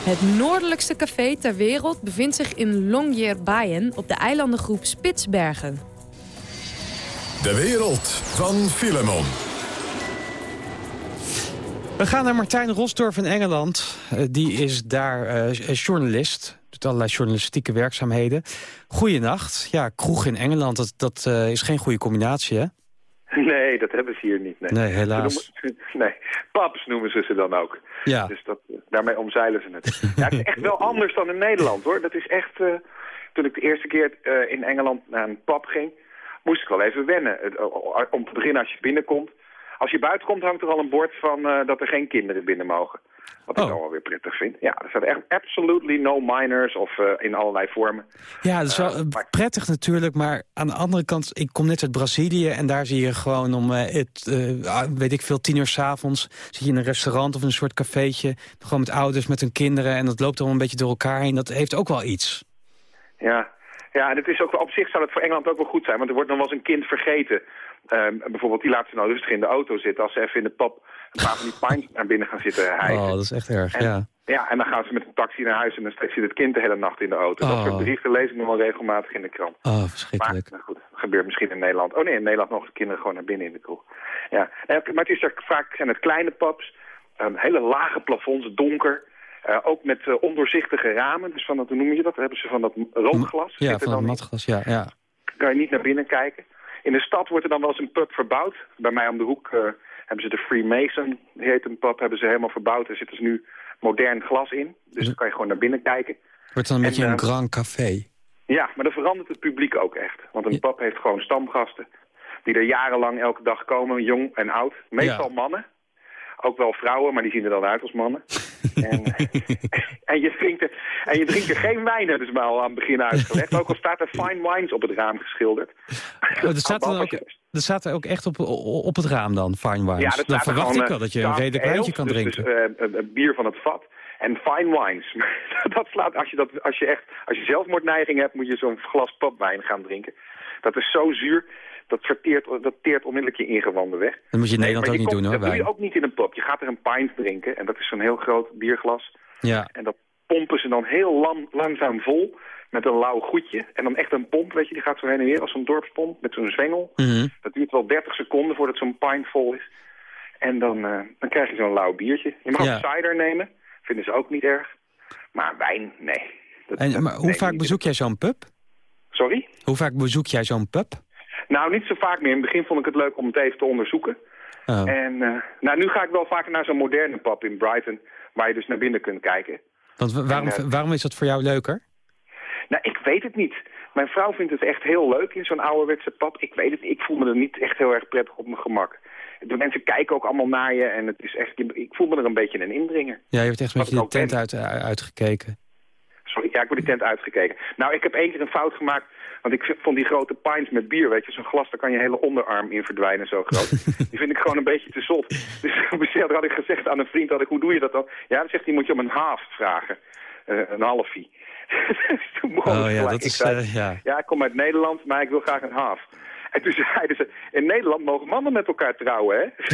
Het noordelijkste café ter wereld bevindt zich in Longyearbyen op de eilandengroep Spitsbergen. De wereld van Filemon. We gaan naar Martijn Rosdorf in Engeland. Eh, die is daar eh, journalist. Doet allerlei journalistieke werkzaamheden. Goeienacht. Ja, kroeg in Engeland, dat, dat eh, is geen goede combinatie, hè? Nee, dat hebben ze hier niet. Nee, Nee, helaas. Noemen- nee, pubs noemen ze ze dan ook. Ja. Dus dat, daarmee omzeilen ze het. ja, het is echt wel anders dan in Nederland, hoor. Dat is echt... eh, toen ik de eerste keer eh, in Engeland naar een pub ging... moest ik wel even wennen. Om te beginnen als je binnenkomt. Als je buiten komt hangt er al een bord van eh, dat er geen kinderen binnen mogen. Wat ik Oh. dan wel weer prettig vind. Ja, er staat echt absolutely no minors of eh, in allerlei vormen. Ja, dat is wel eh, prettig natuurlijk, maar aan de andere kant... ik kom net uit Brazilië en daar zie je gewoon om, het, ah, weet ik veel, tien uur s'avonds... zit je in een restaurant of een soort cafeetje... gewoon met ouders, met hun kinderen en dat loopt allemaal een beetje door elkaar heen. Dat heeft ook wel iets. Ja, ja en het is ook, op zich zou het voor Engeland ook wel goed zijn. Want er wordt nog wel eens een kind vergeten. Ehm, bijvoorbeeld, die laat ze nou rustig in de auto zitten... als ze even in de pub een paar van die pints naar binnen gaan zitten hijgen. Oh, dat is echt erg, En- ja. Ja, en dan gaan ze met een taxi naar huis en dan zit het kind de hele nacht in de auto. Dat Oh. soort berichten lees ik nog wel regelmatig in de krant. Oh, verschrikkelijk. Maar nou goed, dat gebeurt misschien in Nederland. Oh nee, in Nederland mogen de kinderen gewoon naar binnen in de kroeg. Ja, Eh, maar het is er vaak zijn het kleine pubs, ehm, hele lage plafonds, donker. Eh, ook met eh, ondoorzichtige ramen, dus van dat, hoe noem je dat? Dan hebben ze van dat rookglas. Ja, van dan in. matglas, ja. ja. kan je niet naar binnen kijken. In de stad wordt er dan wel eens een pub verbouwd. Bij mij om de hoek eh, hebben ze de Freemason, die heet een pub, hebben ze helemaal verbouwd. Er zit dus nu modern glas in, dus dan kan je gewoon naar binnen kijken. Wordt dan een En, beetje een eh, grand café. Ja, maar dan verandert het publiek ook echt. Want een pub heeft gewoon stamgasten. Die er jarenlang elke dag komen, jong en oud. Meestal Ja. mannen. Ook wel vrouwen, maar die zien er dan uit als mannen. en, en, je drinkt er, en je drinkt er geen wijn, hebben ze mij al aan het begin uitgelegd. Ook al staat er fine wines op het raam geschilderd. Oh, er staat dan ook dat staat er ook echt op, op het raam dan, fine wines. Ja, dat dan er verwacht ik wel eh, dat je een dark redelijk wijntje kan dus- drinken. Dus, eh, een- een bier van het vat. En fine wines. dat slaat, als je, dat, als je echt, als je zelfmoordneiging hebt, moet je zo'n glas papwijn gaan drinken. Dat is zo zuur, dat, verteert, dat teert onmiddellijk je ingewanden weg. Dat moet je in Nederland ook niet komt- doen hoor, Dat doe je ook niet in een pub. Je gaat er een pint drinken en dat is zo'n heel groot bierglas. Ja. En dat pompen ze dan heel lang, langzaam vol met een lauw goedje. En dan echt een pomp, weet je, die gaat zo heen en weer als zo'n dorpspomp met zo'n zwengel. Mhm. Dat duurt wel 30 seconden voordat zo'n pint vol is. En dan, eh, dan krijg je zo'n lauw biertje. Je mag Ja. ook cider nemen, vinden ze ook niet erg. Maar wijn, nee. Dat- En, maar hoe vaak bezoek jij zo'n pub? Sorry? Hoe vaak bezoek jij zo'n pub? Nou, niet zo vaak meer. In het begin vond ik het leuk om het even te onderzoeken. Oh. En eh, nou, nu ga ik wel vaker naar zo'n moderne pub in Brighton... waar je dus naar binnen kunt kijken. Want wa- waarom, En, eh, waarom is dat voor jou leuker? Nou, ik weet het niet. Mijn vrouw vindt het echt heel leuk in zo'n ouderwetse pub. Ik weet het, ik voel me er niet echt heel erg prettig op mijn gemak. De mensen kijken ook allemaal naar je en het is echt, ik voel me er een beetje een indringer. Ja, je hebt echt een beetje de tent uit, uitgekeken. Sorry, ja, ik word die tent uitgekeken. Nou, ik heb één keer een fout gemaakt, want ik vond die grote pints met bier, weet je, zo'n glas, daar kan je hele onderarm in verdwijnen, zo groot. die vind ik gewoon een beetje te zot. Dus op een gegeven moment had ik gezegd aan een vriend, had ik, hoe doe je dat dan? Ja, dan zegt hij, moet je om een half vragen. Eh, een halfie. Oh ja, dat Ik is... zei, eh, ja. ja, ik kom uit Nederland, maar ik wil graag een half. En toen zeiden ze, in Nederland mogen mannen met elkaar trouwen, hè?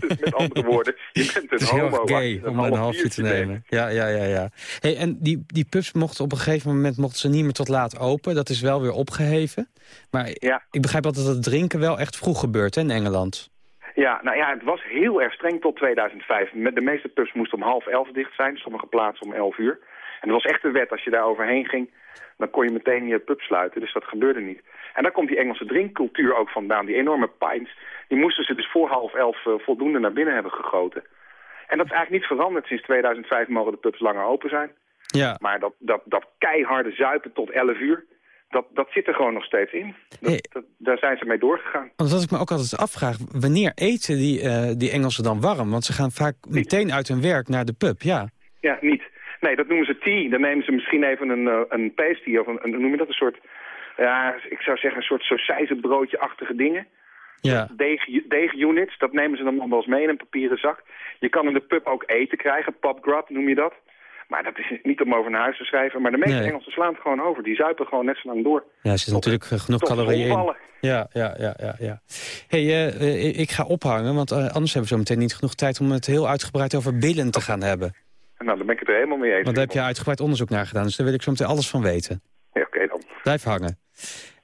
Dus met andere woorden, je bent een Het is heel homo. om een half halfje te nemen. Ja, ja, ja. ja. Hey, en die, die pubs mochten op een gegeven moment mochten ze niet meer tot laat open. Dat is wel weer opgeheven. Maar ik begrijp altijd dat het drinken wel echt vroeg gebeurt hè, in Engeland. Ja, nou ja, het was heel erg streng tot 2005. Met de meeste pubs moesten om half elf dicht zijn, sommige plaatsen om elf uur. En dat was echt de wet, als je daar overheen ging, dan kon je meteen je pub sluiten. Dus dat gebeurde niet. En daar komt die Engelse drinkcultuur ook vandaan. Die enorme pints, die moesten ze dus voor half elf eh, voldoende naar binnen hebben gegoten. En dat is eigenlijk niet veranderd. Sinds 2005 mogen de pubs langer open zijn. Ja. Maar dat, dat, dat keiharde zuipen tot 11 uur, dat, dat zit er gewoon nog steeds in. Dat, dat- daar zijn ze mee doorgegaan. Want wat ik me ook altijd afvraag, wanneer eten die, eh, die Engelsen dan warm? Want ze gaan vaak meteen uit hun werk naar de pub, ja. Ja, niet. Nee, dat noemen ze tea. Dan nemen ze misschien even een, eh, een pasty of een, noem je dat, een soort, ja, ik zou zeggen een soort sausijzenbroodje-achtige dingen. Ja. Deeg, deegunits, dat nemen ze dan nog wel eens mee in een papieren zak. Je kan in de pub ook eten krijgen, pubgrub noem je dat. Maar dat is niet om over naar huis te schrijven. Maar de meeste Nee. Engelsen slaan het gewoon over. Die zuipen gewoon net zo lang door. Ja, er zit natuurlijk eh, genoeg calorieën in. Ja, ja, ja, ja. ja. hey, eh, ik ga ophangen, want anders hebben we zo meteen niet genoeg tijd... om het heel uitgebreid over billen te gaan hebben. Nou, daar ben ik het er helemaal mee eens. Want daar heb je uitgebreid onderzoek naar gedaan, dus daar wil ik zo meteen alles van weten. Ja, Oké dan. Blijf hangen.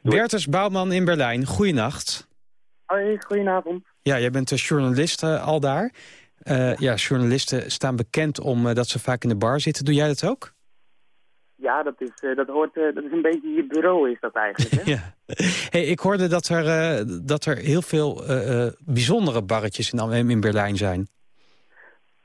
Bertus Bouwman in Berlijn, goeienacht. Hoi, goedenavond. Ja, jij bent de journalist eh, al daar. Eh, ja, journalisten staan bekend om eh, dat ze vaak in de bar zitten. Doe jij dat ook? Ja, dat is, eh, dat hoort, eh, dat is een beetje je bureau is dat eigenlijk, hè? Ja. Hey, ik hoorde dat er, eh, dat er heel veel eh, eh, bijzondere barretjes in, in Berlijn zijn.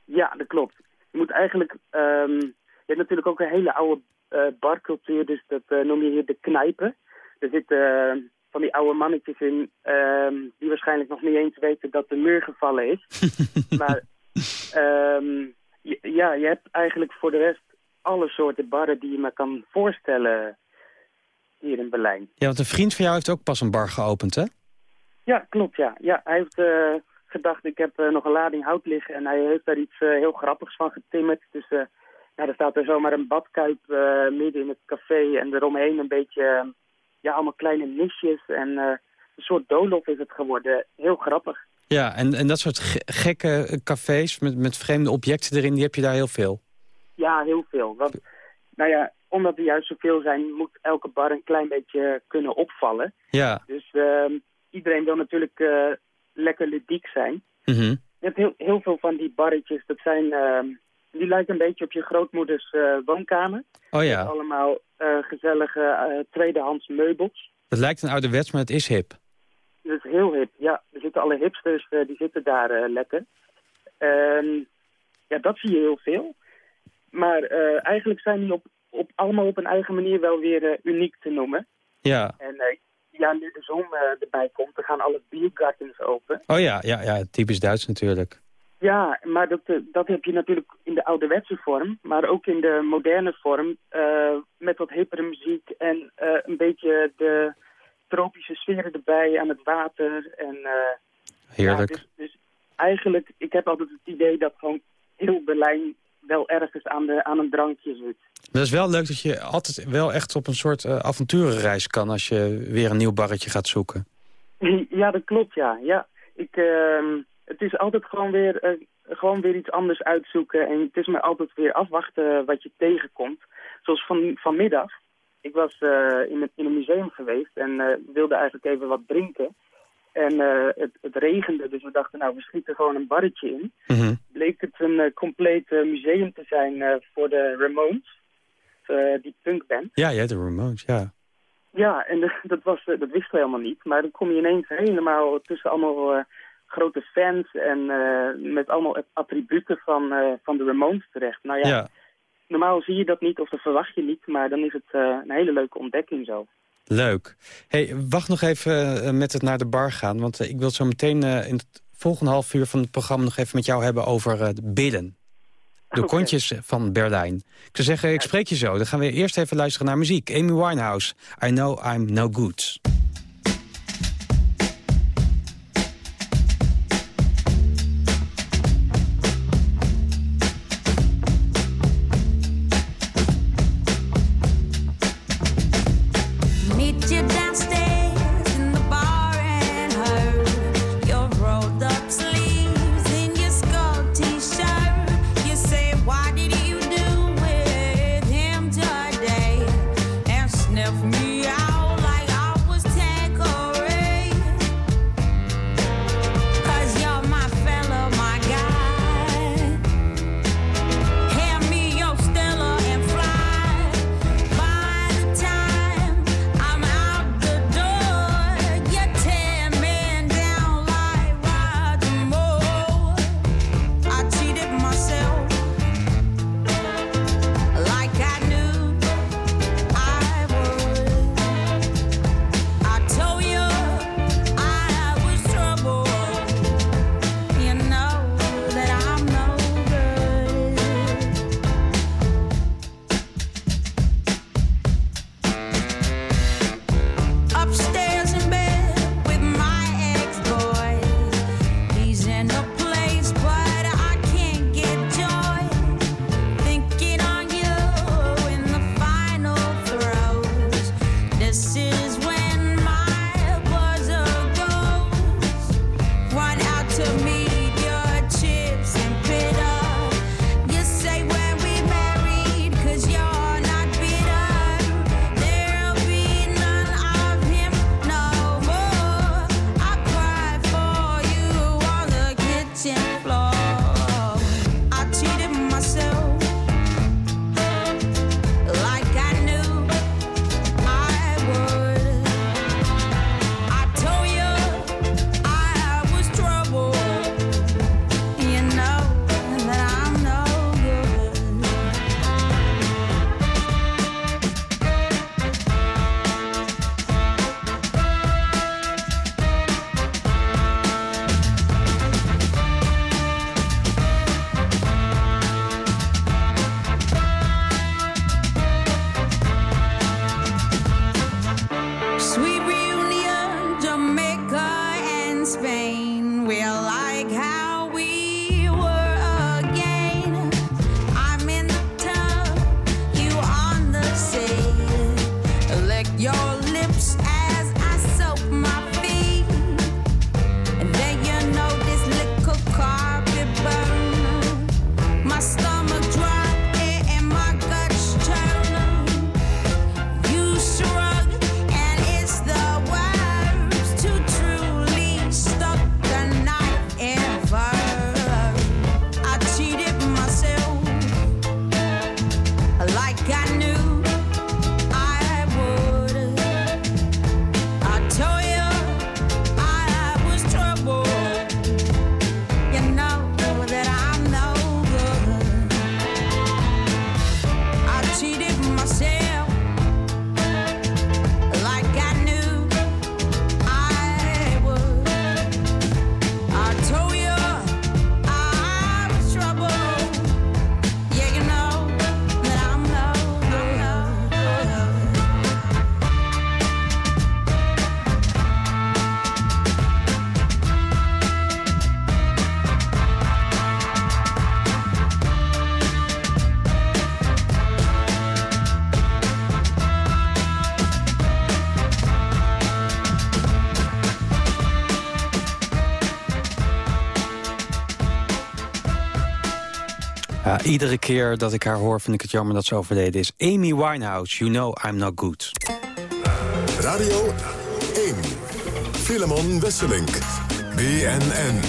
Ja, dat klopt. Je moet eigenlijk... ehm, je hebt natuurlijk ook een hele oude eh, barcultuur, dus dat eh, noem je hier de knijpen. Er zitten eh, van die oude mannetjes in ehm, die waarschijnlijk nog niet eens weten dat de muur gevallen is. maar ehm, ja, je hebt eigenlijk voor de rest alle soorten barren die je maar kan voorstellen hier in Berlijn. Ja, want een vriend van jou heeft ook pas een bar geopend, hè? Ja, klopt, ja. ja hij heeft gedacht, ik heb eh, nog een lading hout liggen en hij heeft daar iets eh, heel grappigs van getimmerd. Dus eh ja, er staat er zomaar een badkuip midden in het café en eromheen een beetje, eh, ja, allemaal kleine nisjes en een soort doolhof is het geworden. Heel grappig. Ja, en, en dat soort ge- gekke cafés met, met vreemde objecten erin, die heb je daar heel veel. Ja, heel veel. Want, nou ja, omdat er juist zoveel zijn, moet elke bar een klein beetje kunnen opvallen. Ja. Dus ehm, iedereen wil natuurlijk lekker ludiek zijn. Mhm. Je hebt heel, heel veel van die barretjes, dat zijn, ehm, die lijken een beetje op je grootmoeders eh, woonkamer. Oh Met ja, allemaal eh, gezellige eh, tweedehands meubels. het lijkt een ouderwets, maar het is hip. Dat is heel hip, ja. Er zitten alle hipsters, die zitten daar lekker. Ehm, ja, dat zie je heel veel. Maar eigenlijk zijn die op, op, allemaal op een eigen manier wel weer uniek te noemen. Ja. En ja, nu de zon eh, erbij komt, dan gaan alle biergardens open. Oh ja, ja, ja, typisch Duits natuurlijk. Ja, maar dat, eh, dat heb je natuurlijk in de ouderwetse vorm, maar ook in de moderne vorm, eh, met wat hippere muziek en een beetje de tropische sferen erbij aan het water. En, Heerlijk. Ja, dus, dus eigenlijk, ik heb altijd het idee dat gewoon heel Berlijn wel ergens aan, de, aan een drankje zit. Dat is wel leuk dat je altijd wel echt op een soort eh, avonturenreis kan... als je weer een nieuw barretje gaat zoeken. Ja, dat klopt, ja. ja ik, ehm, het is altijd gewoon weer, eh, gewoon weer iets anders uitzoeken. En het is maar altijd weer afwachten wat je tegenkomt. Zoals van, vanmiddag. Ik was eh, in, het, in een museum geweest en wilde eigenlijk even wat drinken. En eh, het, het regende, dus we dachten, nou, we schieten gewoon een barretje in. Mhm. Bleek het een eh, compleet eh, museum te zijn voor de Ramones, die punkband. Ja, ja, de Ramones, ja. Ja, en dat, was, dat wisten we helemaal niet. Maar dan kom je ineens helemaal tussen allemaal grote fans en met allemaal attributen van, van de Ramones terecht. Nou ja, Ja. normaal zie je dat niet of dat verwacht je niet, maar dan is het een hele leuke ontdekking zo. Leuk. hey, wacht nog even eh, met het naar de bar gaan. Want eh, ik wil zo meteen eh, in het volgende half uur van het programma... nog even met jou hebben over eh, de kontjes van Berlijn. Ik zou zeggen, ik spreek je zo. Dan gaan we eerst even luisteren naar muziek. Amy Winehouse, I Know I'm No Good. Iedere keer dat ik haar hoor vind ik het jammer dat ze overleden is. Amy Winehouse, You Know I'm Not Good. Radio 1. Filemon Wesselink. BNN.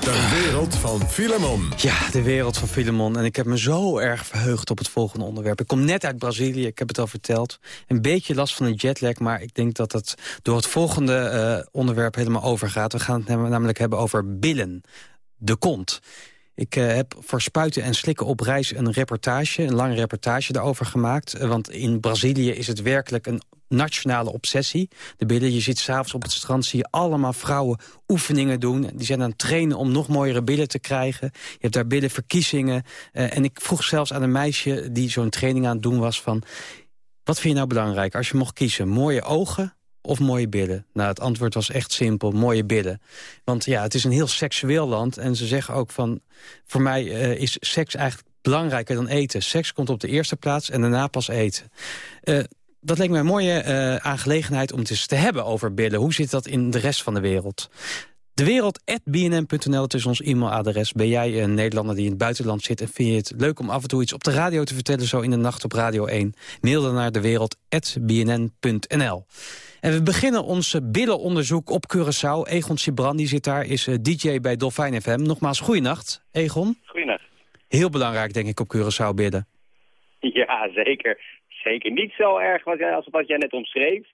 De wereld van Filemon. Ja, de wereld van Filemon. En ik heb me zo erg verheugd op het volgende onderwerp. Ik kom net uit Brazilië, ik heb het al verteld. Een beetje last van een jetlag, maar ik denk dat het door het volgende eh, onderwerp helemaal overgaat. We gaan het nam- namelijk hebben over billen. De kont. Ik eh, heb voor Spuiten en Slikken op reis een reportage, een lange reportage daarover gemaakt. Eh, want in Brazilië is het werkelijk een nationale obsessie. De billen, je ziet s'avonds op het strand, zie je allemaal vrouwen oefeningen doen. Die zijn aan het trainen om nog mooiere billen te krijgen. Je hebt daar billenverkiezingen. Eh, en ik vroeg zelfs aan een meisje die zo'n training aan het doen was van... wat vind je nou belangrijk als je mocht kiezen? Mooie ogen of mooie billen? Nou, het antwoord was echt simpel, mooie billen. Want ja, het is een heel seksueel land. En ze zeggen ook van, voor mij eh, is seks eigenlijk belangrijker dan eten. Seks komt op de eerste plaats en daarna pas eten. Eh, dat leek me een mooie eh, aangelegenheid om het eens te hebben over billen. Hoe zit dat in de rest van de wereld? De wereld.bnn.nl, het is ons e-mailadres. Ben jij een Nederlander die in het buitenland zit... en vind je het leuk om af en toe iets op de radio te vertellen... zo in de nacht op Radio 1? Mail dan naar dewereld.bnn.nl. En we beginnen ons billenonderzoek op Curaçao. Egon Sibran, die zit daar, is eh, DJ bij Dolfijn FM. Nogmaals, goeienacht, Egon. Goeienacht. Heel belangrijk, denk ik, op Curaçao billen. Ja, zeker. Zeker. Niet zo erg wat jij, als wat jij net omschreef.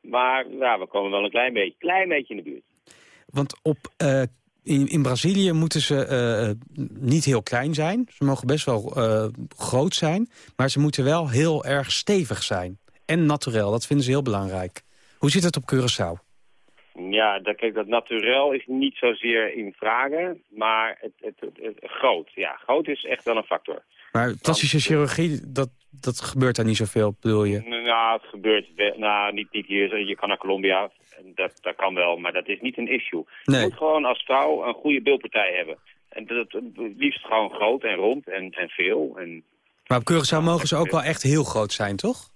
Maar ja, we komen wel een klein beetje, klein beetje in de buurt. Want op, eh, in, in Brazilië moeten ze eh, niet heel klein zijn. Ze mogen best wel groot zijn. Maar ze moeten wel heel erg stevig zijn. En naturel, dat vinden ze heel belangrijk. Hoe zit het op Curaçao? Ja, dat, kijk, dat naturel is niet zozeer in vragen, maar het, het, het, het- groot. Ja, groot is echt wel een factor. Maar plastische chirurgie, dat, dat gebeurt daar niet zoveel, bedoel je? Nou, het gebeurt. Nou, niet, niet hier. Je kan naar Colombia. Dat, dat kan wel, maar dat is niet een issue. Nee. Je moet gewoon als vrouw een goede beeldpartij hebben. En dat, het liefst gewoon groot en rond en, en veel. En Maar op Curaçao mogen ze ook wel echt heel groot zijn, toch?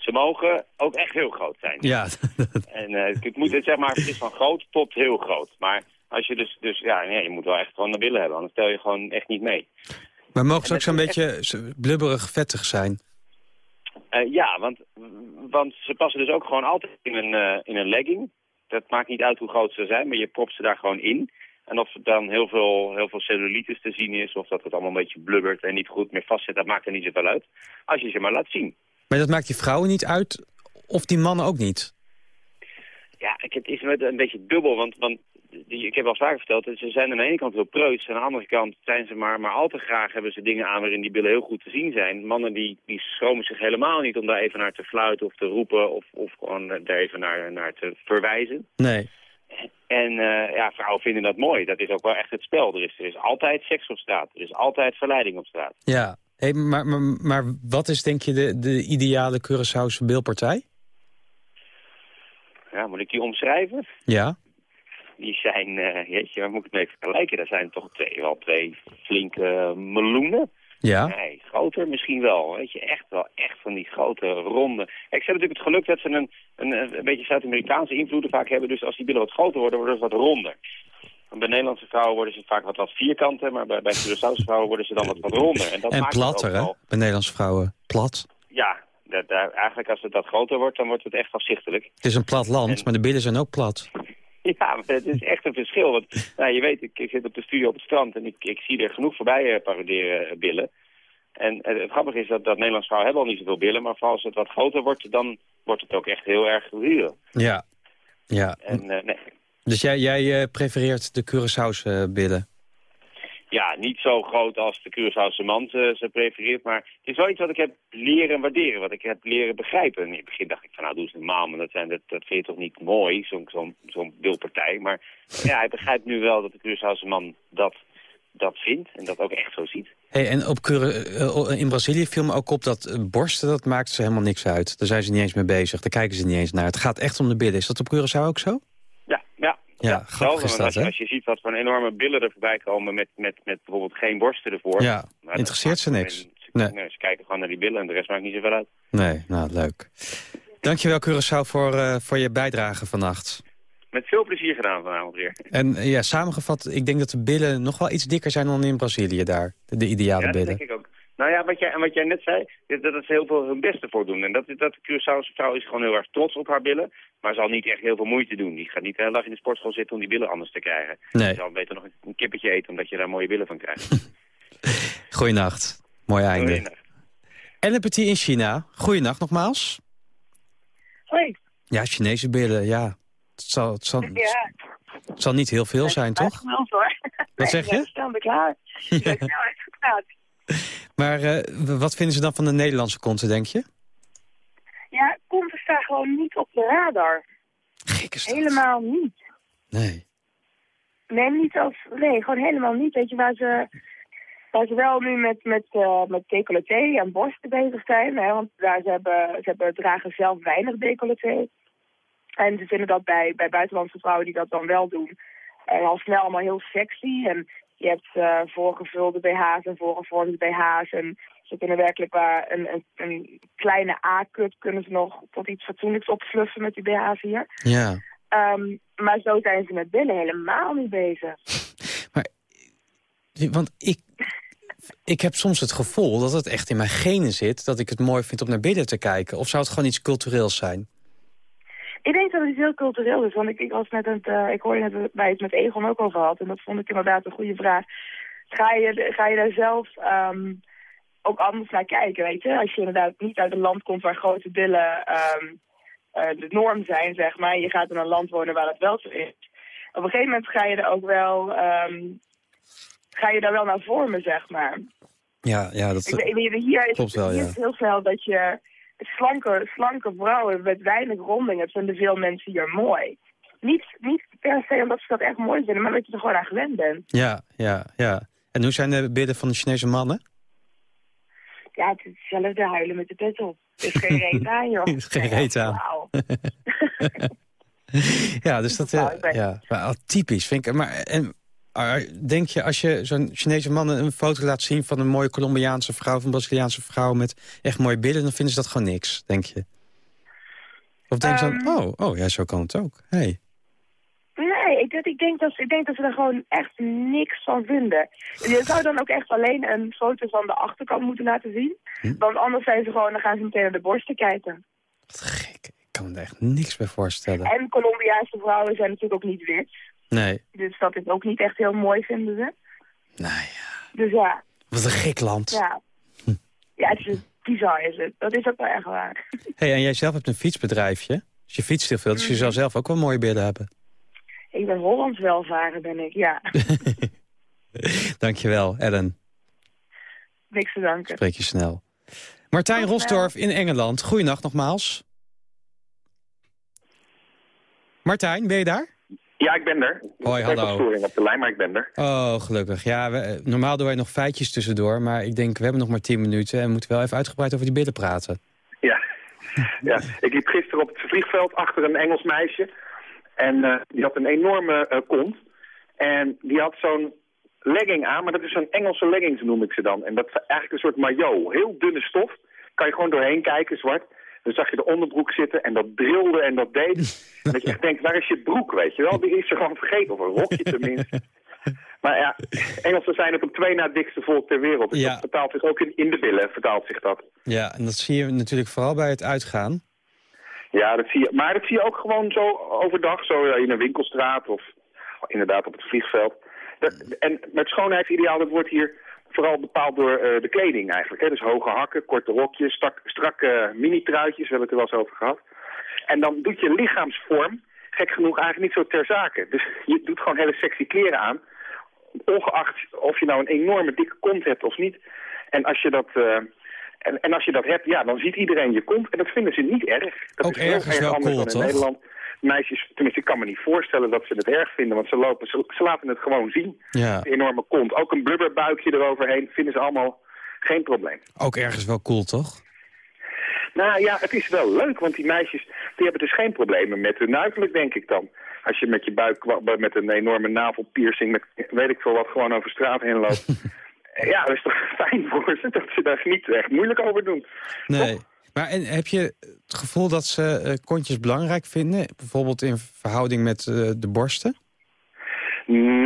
Ze mogen ook echt heel groot zijn. Ja, En eh, het moet zeg maar, het is van groot tot heel groot. Maar als je dus, dus ja, nee, je moet wel echt gewoon naar billen hebben. Anders tel je gewoon echt niet mee. maar mogen ze ook zo'n beetje blubberig vettig zijn? Eh, ja, want, want ze passen dus ook gewoon altijd in een, eh, in een legging. Dat maakt niet uit hoe groot ze zijn, maar je propt ze daar gewoon in. En of er dan heel veel, heel veel cellulitis te zien is, of dat het allemaal een beetje blubbert en niet goed meer vastzit, dat maakt er niet zoveel uit. Als je ze maar laat zien. Maar dat maakt die vrouwen niet uit, of die mannen ook niet? Ja, ik- het is met een beetje dubbel, want, ik heb al vaker verteld, ze zijn aan de ene kant heel preuts. En aan de andere kant zijn ze maar, maar al te graag hebben ze dingen aan waarin die billen heel goed te zien zijn. Mannen die, die schromen zich helemaal niet om daar even naar te fluiten of te roepen of, of gewoon daar even naar, naar te verwijzen. Nee. En eh, ja, vrouwen vinden dat mooi. Dat is ook wel echt het spel. Er is, er is altijd seks op straat. Er is altijd verleiding op straat. Ja, hey, maar, maar, maar wat is denk je de, de ideale Curaçaose beeldpartij? Ja, moet ik die omschrijven? Ja. Die zijn, eh jeetje, waar moet ik het mee vergelijken? Dat zijn toch twee, wel twee flinke meloenen. Ja. Nee, groter misschien wel. Weet je, echt wel, echt van die grote, ronde. Kijk, ze hebben natuurlijk het geluk dat ze een, een, een beetje Zuid-Amerikaanse invloeden vaak hebben. Dus als die billen wat groter worden, worden ze wat ronder. Bij Nederlandse vrouwen worden ze vaak wat, wat vierkanter, maar bij, bij Curaçaose vrouwen worden ze dan wat, wat ronder. En, dat En maakt platter, hè? Bij Nederlandse vrouwen. Plat. Ja, dat, daar- eigenlijk als het dat groter wordt, dan wordt het echt afzichtelijk. Het is een plat land, maar de billen zijn ook plat. Ja, maar het is echt een verschil. Want nou, je weet, ik, ik zit op de studio op het strand en ik, ik zie er genoeg voorbij eh, paroderen eh, billen. En eh, het grappige is dat, dat Nederlandse vrouwen hebben al niet zoveel billen, maar vooral als het wat groter wordt, dan wordt het ook echt heel erg reëel. Ja. ja. En nee, Dus jij, jij eh, prefereert de Curaçaose eh, billen? ja, niet zo groot als de Curaçaose man ze, ze prefereert, maar het is wel iets wat ik heb leren waarderen, wat ik heb leren begrijpen. En in het begin dacht ik van nou, doe eens normaal, maar dat, zijn, dat, dat vind je toch niet mooi, zo'n zo'n zo'n beeldpartij. Maar ja, hij begrijpt nu wel dat de Curaçaose man dat, dat vindt en dat ook echt zo ziet. Hey, en op Cura- eh, in Brazilië viel me ook op dat eh, borsten, dat maakt ze helemaal niks uit. Daar zijn ze niet eens mee bezig, daar kijken ze niet eens naar. Het gaat echt om de billen. Is dat op Curaçao ook zo? Ja, grappig is dat, als, je, hè? als je ziet wat voor enorme billen er voorbij komen met, met, met bijvoorbeeld geen borsten ervoor. Ja, interesseert ze niks. en Ze, Nee. nee, ze kijken gewoon naar die billen en de rest maakt niet zoveel uit. Nee, nou, leuk. Dankjewel Curaçao voor, eh, voor je bijdrage vannacht. met veel plezier gedaan vanavond weer. En eh, ja, samengevat, ik denk dat de billen nog wel iets dikker zijn dan in Brazilië daar. De, de ideale Ja, dat billen. denk ik ook. Nou ja, wat jij, en wat jij net zei, is dat ze heel veel hun beste voor doen. En dat, dat de Curaçaose vrouw is gewoon heel erg trots op haar billen, maar zal niet echt heel veel moeite doen. Die gaat niet de hele dag in de sportschool zitten om die billen anders te krijgen. Nee. Je zal beter nog een, kippetje eten, omdat je daar mooie billen van krijgt. Goeienacht. Mooi einde. Goeienacht. En een petit in China. Goeienacht nogmaals. Hoi. Ja, Chinese billen, ja. Het zal, het zal, Ja, het zal niet heel veel zijn, toch? wel hoor. Wat zeg je? Ja, staan we klaar. Ik ben snel uitgepraat. Maar eh, wat vinden ze dan van de Nederlandse konten, denk je? Ja, komt er staan gewoon niet op de radar. Gek is dat. Helemaal niet. Nee. Nee, niet als, nee, gewoon helemaal niet. Weet je, waar ze, waar ze wel nu met, met, eh met decolleté en borsten bezig zijn. Hè, want daar, ze, hebben, ze hebben, dragen zelf weinig decolleté. En ze vinden dat bij, bij buitenlandse vrouwen die dat dan wel doen, eh, al snel allemaal heel sexy. En je hebt eh, voorgevulde BH's en voorgevormde BH's. En ze kunnen werkelijk waar een, een, een kleine A-cup kunnen ze nog tot iets fatsoenlijks opfluffen met die BH's hier. Ja. Ehm, maar zo zijn ze met billen helemaal niet bezig. Want ik, ik heb soms het gevoel dat het echt in mijn genen zit... dat ik het mooi vind om naar billen te kijken. Of zou het gewoon iets cultureels zijn? Ik denk dat het heel cultureel is, want ik, ik was net het, eh, ik hoorde net bij het met Egon ook over had. En dat vond ik inderdaad een goede vraag. Ga je, ga je daar zelf ehm, ook anders naar kijken, weet je? Als je inderdaad niet uit een land komt waar grote billen ehm, eh, de norm zijn, zeg maar. Je gaat in een land wonen waar dat wel zo is. Op een gegeven moment ga je er ook wel, ehm, ga je daar wel naar vormen, zeg maar. Ja, ja dat Ik, hier is, klopt wel, hier is het heel snel dat je slanke, slanke vrouwen met weinig ronding hebt, vinden veel mensen hier mooi. Niet, niet per se omdat ze dat echt mooi vinden, maar dat je er gewoon aan gewend bent. Ja, ja, ja. En hoe zijn de billen van de Chinese mannen? Ja, het is hetzelfde huilen met de pet op. Er is geen reet aan, joh. Er is geen reet aan. Ja, dus dat... Eh, ja, maar, typisch, vind ik. Maar en, denk je, als je zo'n Chinese man een foto laat zien... van een mooie Colombiaanse vrouw of een Braziliaanse vrouw... met echt mooie billen, dan vinden ze dat gewoon niks, denk je? Of denk je dan, Ehm. oh, oh, ja, zo kan het ook. Hey. Nee, ik, denk- ik, denk dat, ik denk dat ze er gewoon echt niks van vinden. Je zou dan ook echt alleen een foto van de achterkant moeten laten zien. Hm? Want anders zijn ze gewoon, dan gaan ze meteen naar de borsten kijken. Ik kan me er echt niks bij voorstellen. En Colombiaanse vrouwen zijn natuurlijk ook niet wit. Nee, Dus dat is ook niet echt heel mooi, vinden ze. nou ja, Dus ja, wat een gek land. ja. Ja, het is bizar is het. Dat is ook wel echt waar. Hey, en jij zelf hebt een fietsbedrijfje. Dus je fietst heel veel, dus je zou zelf ook wel mooie billen hebben. Ik ben Hollands welvaren, ben ik, ja. Dankjewel, Ellen. Niks te danken. Spreek je snel. Martijn Rosdorf in Engeland. Goeienacht nogmaals. Martijn, ben je daar? Ja, ik ben er. Hoi, Ik hallo. een storing op de lijn, maar ik ben er. Oh, gelukkig. Ja, we, eh, normaal doen wij nog feitjes tussendoor. Maar ik denk, we hebben nog maar 10 minuten... en we moeten wel even uitgebreid over die billen praten. Ja. ja, ik liep gisteren op het vliegveld achter een Engels meisje. En eh, die had een enorme eh, kont. En die had zo'n legging aan, maar dat is zo'n Engelse leggings noem ik ze dan. En dat is eigenlijk een soort maillot. Heel dunne stof. Kan je gewoon doorheen kijken, zwart. Dan zag je de onderbroek zitten en dat drilde en dat deed. En dat je echt denkt, waar is je broek, weet je wel? Die is ze gewoon vergeten, of een rokje tenminste. Maar ja, Engelsen zijn het op twee na dikste volk ter wereld. Dus Ja. dat vertaalt zich ook in, in de billen, vertaalt zich dat. Ja, en dat zie je natuurlijk vooral bij het uitgaan. Ja, dat zie je. Maar dat zie je ook gewoon zo overdag, zo in een winkelstraat of inderdaad op het vliegveld. Dat, en met schoonheidsideaal, dat wordt hier vooral bepaald door eh, de kleding eigenlijk. Hè? Dus hoge hakken, korte rokjes, stak, strakke mini-truitjes, we hebben het er wel eens over gehad. En dan doet je lichaamsvorm, gek genoeg, eigenlijk niet zo ter zake. Dus je doet gewoon hele sexy kleren aan, ongeacht of je nou een enorme dikke kont hebt of niet. En als je dat... eh, en, en als je dat hebt, ja, dan ziet iedereen je kont. En dat vinden ze niet erg. Dat Ook is heel erg wel anders cool, dan in toch? Nederland. Meisjes, tenminste, ik kan me niet voorstellen dat ze het erg vinden. Want ze, lopen, ze, ze laten het gewoon zien. Ja, De enorme kont. Ook een blubberbuikje eroverheen vinden ze allemaal geen probleem. ook ergens wel cool, toch? Nou ja, het is wel leuk, want die meisjes die hebben dus geen problemen met hun uiterlijk, denk ik dan. Als je met je buik met een enorme navelpiercing, met weet ik veel wat, gewoon over straat heen loopt. ja, dat is toch fijn voor ze dat ze daar niet echt moeilijk over doen. Nee. Maar en heb je het gevoel dat ze eh, kontjes belangrijk vinden? Bijvoorbeeld in verhouding met eh, de borsten?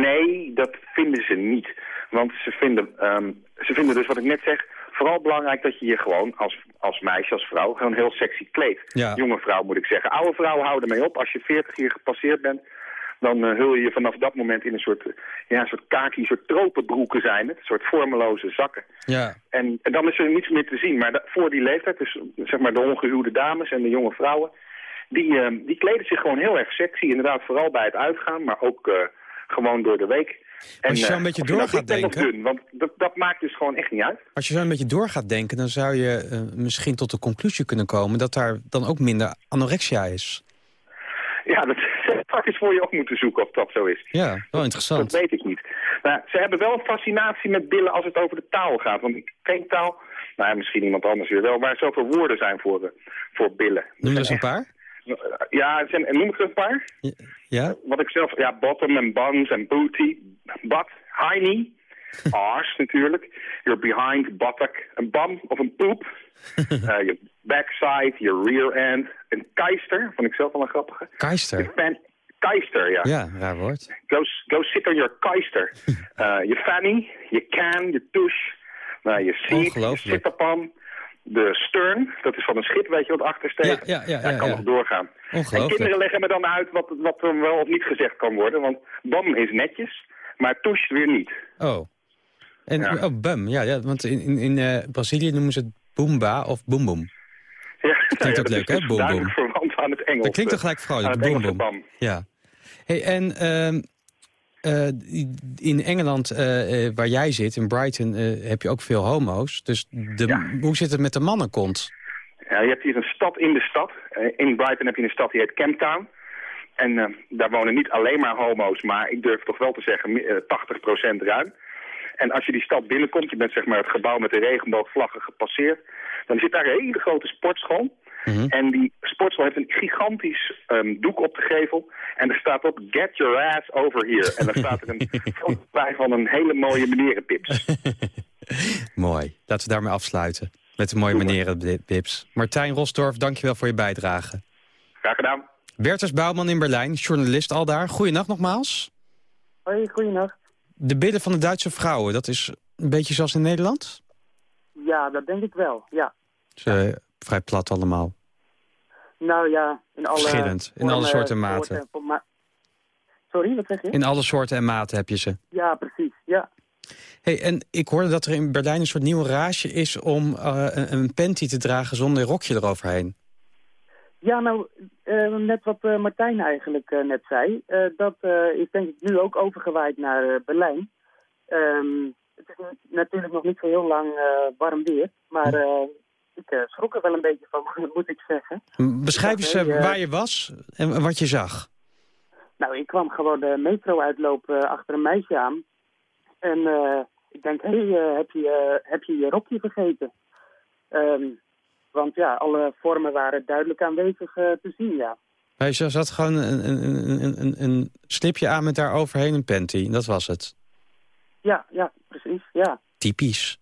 Nee, dat vinden ze niet. Want ze vinden, ehm, ze vinden dus wat ik net zeg... vooral belangrijk dat je je gewoon als, als meisje, als vrouw... gewoon heel sexy kleedt. Ja. Jonge vrouw moet ik zeggen. Oude vrouwen houden ermee op. Als je 40 jaar gepasseerd bent... dan eh, hul je je vanaf dat moment in een soort, ja, een soort kaki, soort tropenbroeken zijn het. Een soort vormeloze zakken. Ja. En, en dan is er niets meer te zien. Maar voor die leeftijd, dus zeg maar de ongehuwde dames en de jonge vrouwen... die, eh, die kleden zich gewoon heel erg sexy. Inderdaad, vooral bij het uitgaan, maar ook eh, gewoon door de week. Als je zo een beetje nou door gaat denken- dun, want dat, dat maakt dus gewoon echt niet uit. Als je zo een beetje door gaat denken... dan zou je misschien tot de conclusie kunnen komen... dat daar dan ook minder anorexia is. Ja, dat eens voor je op moeten zoeken of dat zo is. Ja, wel interessant. Dat weet ik niet. Maar ze hebben wel een fascinatie met billen als het over de taal gaat. Want ik geen taal, nou ja, misschien iemand anders weer wel, waar zoveel woorden zijn voor, eh, voor billen. Noem er eens een paar. Ja, zijn, noem ik er een paar? Ja? Wat ik zelf, ja, bottom en buns en booty, butt, high knee, arse natuurlijk, your behind, buttock, een bum of een poep, je backside, je rear end, een keister, vond ik zelf wel een grappige. Keister? Je fan- keister, ja. Ja, raar woord. Go, go sit on your keister. Eh, je fanny, je can, je touche, nou, je seat, je Ongelooflijk. sit upon, de stern, dat is van een schip, weet je wat achter steekt. Ja, ja, ja, ja, kan ja. nog doorgaan. En kinderen leggen me dan uit wat, wat er wel of niet gezegd kan worden, want bam is netjes, maar touche weer niet. Oh. En, oh, bum. Ja, ja, want in, in, in eh, Brazilië noemen ze het boomba of boom boom. Ja, Klinkt ja, ook leuk, hè, dus aan het Engels. Dat klinkt toch eh, gelijk vrolijk, het boom boom. Ja. Hey, en ehm, eh, in Engeland, eh, waar jij zit, in Brighton, heb je ook veel homo's. Dus de, hoe zit het met de mannenkont? Ja, je hebt hier een stad in de stad. In Brighton heb je een stad die heet Camptown. En daar wonen niet alleen maar homo's, maar ik durf toch wel te zeggen mi- eh, 80% ruim. En als je die stad binnenkomt, je bent zeg maar het gebouw met de regenboogvlaggen gepasseerd, dan zit daar een hele grote sportschool. En die sportschool heeft een gigantisch ehm, doek op de gevel. En er staat op, get your ass over here. En daar staat er een foto bij van een hele mooie menerenpips. Mooi. Laten we daarmee afsluiten. Met de mooie meneren Bips. Martijn Rosdorf, dankjewel voor je bijdrage. Graag gedaan. Bertus Bouwman in Berlijn, journalist al daar. Goeienacht nogmaals. Hoi, goeienacht. De billen van de Duitse vrouwen, dat is een beetje zoals in Nederland? Ja, dat denk ik wel, ja. Vrij plat allemaal. Nou ja, in alle... Verschillend, in alle soorten en maten. Sorry, wat zeg je? In alle soorten en maten heb je ze. Ja, precies, ja. Hey, en ik hoorde dat er in Berlijn een soort nieuwe rage is om eh, een, een panty te dragen zonder een rokje eroverheen. Ja, nou, eh, net wat eh, Martijn eigenlijk net zei. dat is denk ik nu ook overgewaaid naar Berlijn. Ehm, het is natuurlijk nog niet zo heel lang warm weer. Maar eh, ik eh, schrok er wel een beetje van, moet ik zeggen. Beschrijf eens eh, hey, waar je was en wat je zag. Nou, ik kwam gewoon de metro uitlopen eh, achter een meisje aan. En eh, ik denk, hé, hey, eh, heb, je, eh, heb je je rokje vergeten? Ehm, want ja, alle vormen waren duidelijk aanwezig eh, te zien, ja. Je zat gewoon een, een, een, een, een slipje aan met daar overheen een panty. Dat was het. Ja, ja, precies, ja. Typisch.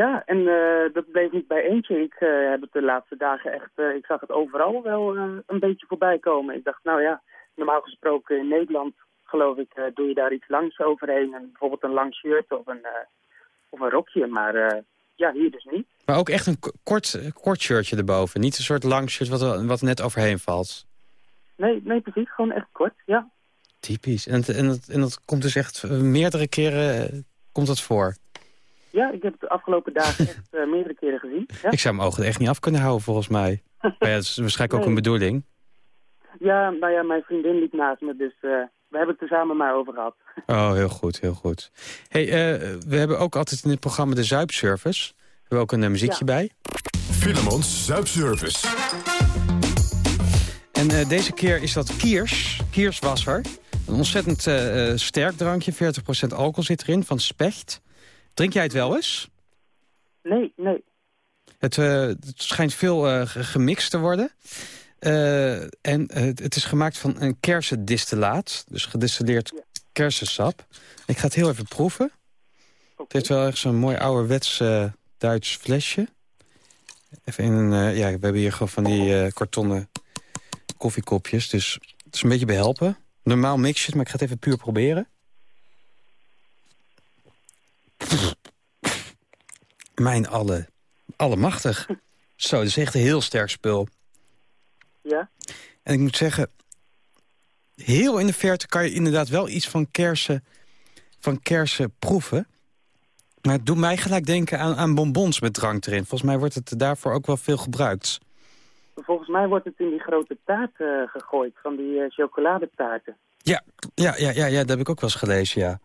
Ja, en eh, dat bleef niet bij eentje. Ik eh, heb het de laatste dagen echt, eh, ik zag het overal wel een beetje voorbij komen. Ik dacht, nou ja, normaal gesproken in Nederland, geloof ik, doe je daar iets langs overheen. En bijvoorbeeld een lang shirt of een, of een rokje, maar ja, hier dus niet. Maar ook echt een kort, kort shirtje erboven. Niet een soort lang shirt wat wat net overheen valt. Nee, nee, precies, gewoon echt kort, ja. Typisch. En, en, dat, en dat komt dus echt meerdere keren komt dat voor. Ja, ik heb het de afgelopen dagen echt eh, meerdere keren gezien. Ja, Ik zou mijn ogen er echt niet af kunnen houden, volgens mij. maar ja, dat is waarschijnlijk ook een bedoeling. ja nou ja, mijn vriendin liep naast me, dus eh, we hebben het er samen maar over gehad. Oh, heel goed, heel goed. Hey, eh, we hebben ook altijd in het programma de Zuipservice. We hebben ook een muziekje bij. Filemons Zuipservice. En eh, deze keer is dat Kiers, Kierswasser. Een ontzettend eh, eh, sterk drankje, 40% alcohol zit erin, van Specht. Drink jij het wel eens? Nee, nee. Het, eh, het schijnt veel eh, ge- gemixt te worden. Eh, en het is gemaakt van een kersendistillaat. Dus gedistilleerd kersensap. Ik ga het heel even proeven. Het heeft wel echt zo'n mooi ouderwets Duits flesje. Even in een... ja, we hebben hier gewoon van die kartonnen koffiekopjes. Dus het is een beetje behelpen. Normaal mix je het, maar ik ga het even puur proberen. Mijn alle... Allemachtig. Zo, dat is echt een heel sterk spul. Ja? En ik moet zeggen, heel in de verte kan je inderdaad wel iets van kersen, van kersen proeven. Maar het doet mij gelijk denken aan, aan bonbons met drank erin. Volgens mij wordt het daarvoor ook wel veel gebruikt. Volgens mij wordt het in die grote taart eh, gegooid, van die eh, chocoladetaarten. Ja, ja, ja, ja, ja, dat heb ik ook wel eens gelezen, ja.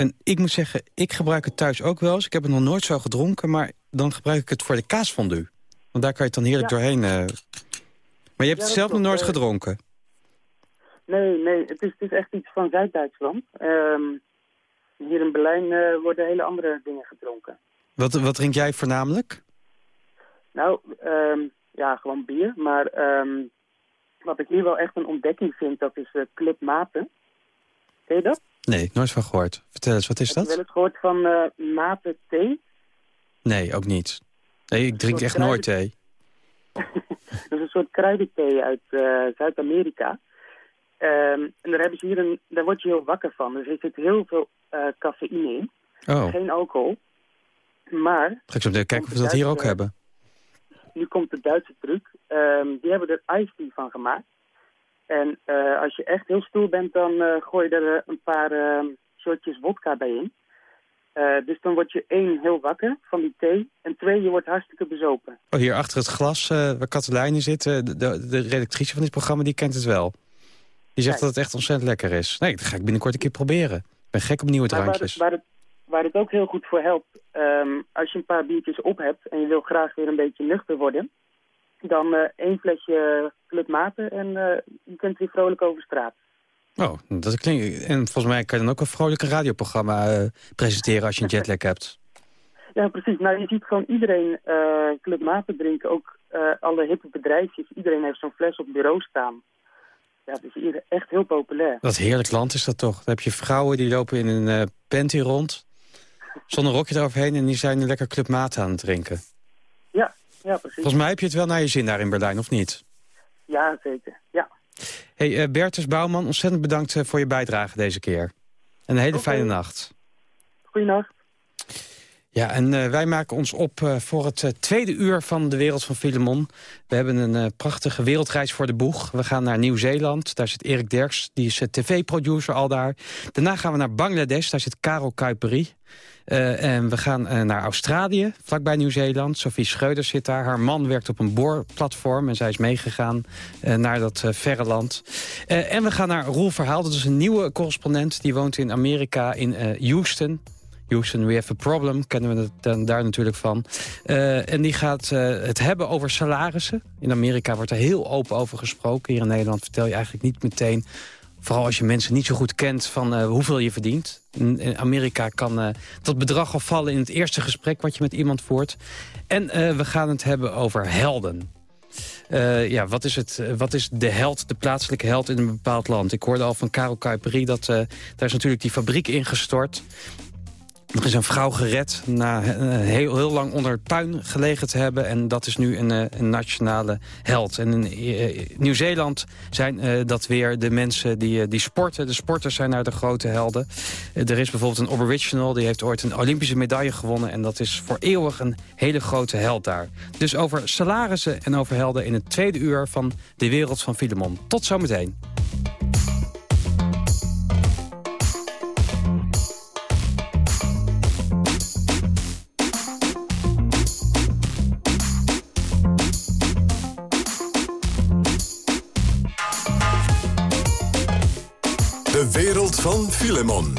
En ik moet zeggen, ik gebruik het thuis ook wel eens. Ik heb het nog nooit zo gedronken, maar dan gebruik ik het voor de kaasfondue. Want daar kan je het dan heerlijk Ja. doorheen... eh. Maar je hebt Ja, het zelf nog nooit eh. gedronken. Nee, nee, het is, het is echt iets van Zuid-Duitsland. Ehm, hier in Berlijn eh, worden hele andere dingen gedronken. Wat, wat drink jij voornamelijk? Nou, ehm, ja, gewoon bier. Maar ehm, wat ik hier wel echt een ontdekking vind, dat is eh, Club Mate. Ken je dat? Nee, nooit van gehoord. Vertel eens, wat is Heb je dat? wel eens gehoord van eh Mate thee? Nee, ook niet. Nee, ik drink echt nooit thee. Dat is een soort kruidenthee uit eh, Zuid-Amerika. Ehm, en daar, hebben ze hier een, daar word je heel wakker van. Dus er zit heel veel eh, cafeïne in. Oh, Geen alcohol. Maar ga ik zo meteen kijken of we dat hier ook hebben. nu komt de Duitse truc. Ehm, die hebben er iced tea van gemaakt. En eh, als je echt heel stoer bent, dan eh, gooi je er eh, een paar ehm, shotjes wodka bij in. Dus dan word je één heel wakker van die thee. En twee, je wordt hartstikke bezopen. Oh, hier achter het glas waar Katelijne zit, de, de, redactrice van dit programma, die kent het wel. Die zegt Kijk. dat het echt ontzettend lekker is. Nee, dat ga ik binnenkort een keer proberen. Ik ben gek op nieuwe Maar waar het, drankjes. waar, het, waar het ook heel goed voor helpt, ehm, als je een paar biertjes op hebt en je wil graag weer een beetje nuchter worden, dan eh, één flesje Club Mate en eh, je kunt weer vrolijk over straat. Oh, dat klinkt... En volgens mij kan je dan ook een vrolijke radioprogramma eh, presenteren als je een jetlag hebt. Ja, precies. Nou, je ziet gewoon iedereen eh Club Mate drinken. Ook alle hippe bedrijfjes. Iedereen heeft zo'n fles op bureau staan. Ja, het is hier echt heel populair. Wat heerlijk land is dat toch. Dan heb je vrouwen die lopen in een panty rond, zonder rokje eroverheen... en die zijn een lekker Club Mate aan het drinken. Ja, ja, precies. Volgens mij heb je het wel naar je zin daar in Berlijn, of niet? Ja, zeker. Ja. Hey, eh, Bertus Bouwman, ontzettend bedankt eh, voor je bijdrage deze keer. En een hele fijne nacht. Goeienacht. Ja, en eh, wij maken ons op eh, voor het eh, tweede uur van de Wereld van Filemon. We hebben een prachtige wereldreis voor de boeg. We gaan naar Nieuw-Zeeland, daar zit Erik Derks, die is tv-producer al daar. Daarna gaan we naar Bangladesh, daar zit Karel Kuiperi. En we gaan naar Australië, vlakbij Nieuw-Zeeland. Sophie Schreuder zit daar. Haar man werkt op een boorplatform en zij is meegegaan naar dat verre land. En we gaan naar Roel Verhaal, dat is een nieuwe correspondent. Die woont in Amerika, in Houston. Houston, we have a problem, kennen we het dan daar natuurlijk van. Eh, en die gaat eh, het hebben over salarissen. In Amerika wordt er heel open over gesproken. Hier in Nederland vertel je eigenlijk niet meteen... vooral als je mensen niet zo goed kent van eh, hoeveel je verdient. In, Amerika kan eh, dat bedrag al vallen in het eerste gesprek... wat je met iemand voert. En eh, we gaan het hebben over helden. Eh, ja, wat is, het, eh, wat is de held, de plaatselijke held in een bepaald land? Ik hoorde al van Karel Kuiperi dat eh, daar is natuurlijk die fabriek ingestort. Er is een vrouw gered na eh, heel, heel lang onder puin gelegen te hebben. En dat is nu een, eh, een nationale held. En in eh, Nieuw-Zeeland zijn dat weer de mensen die, die sporten. De sporters zijn daar de grote helden. Er is bijvoorbeeld een Aboriginal, die heeft ooit een Olympische medaille gewonnen. En dat is voor eeuwig een hele grote held daar. Dus over salarissen en over helden in het tweede uur van De Wereld van Filemon. Tot zometeen. Van Filemon.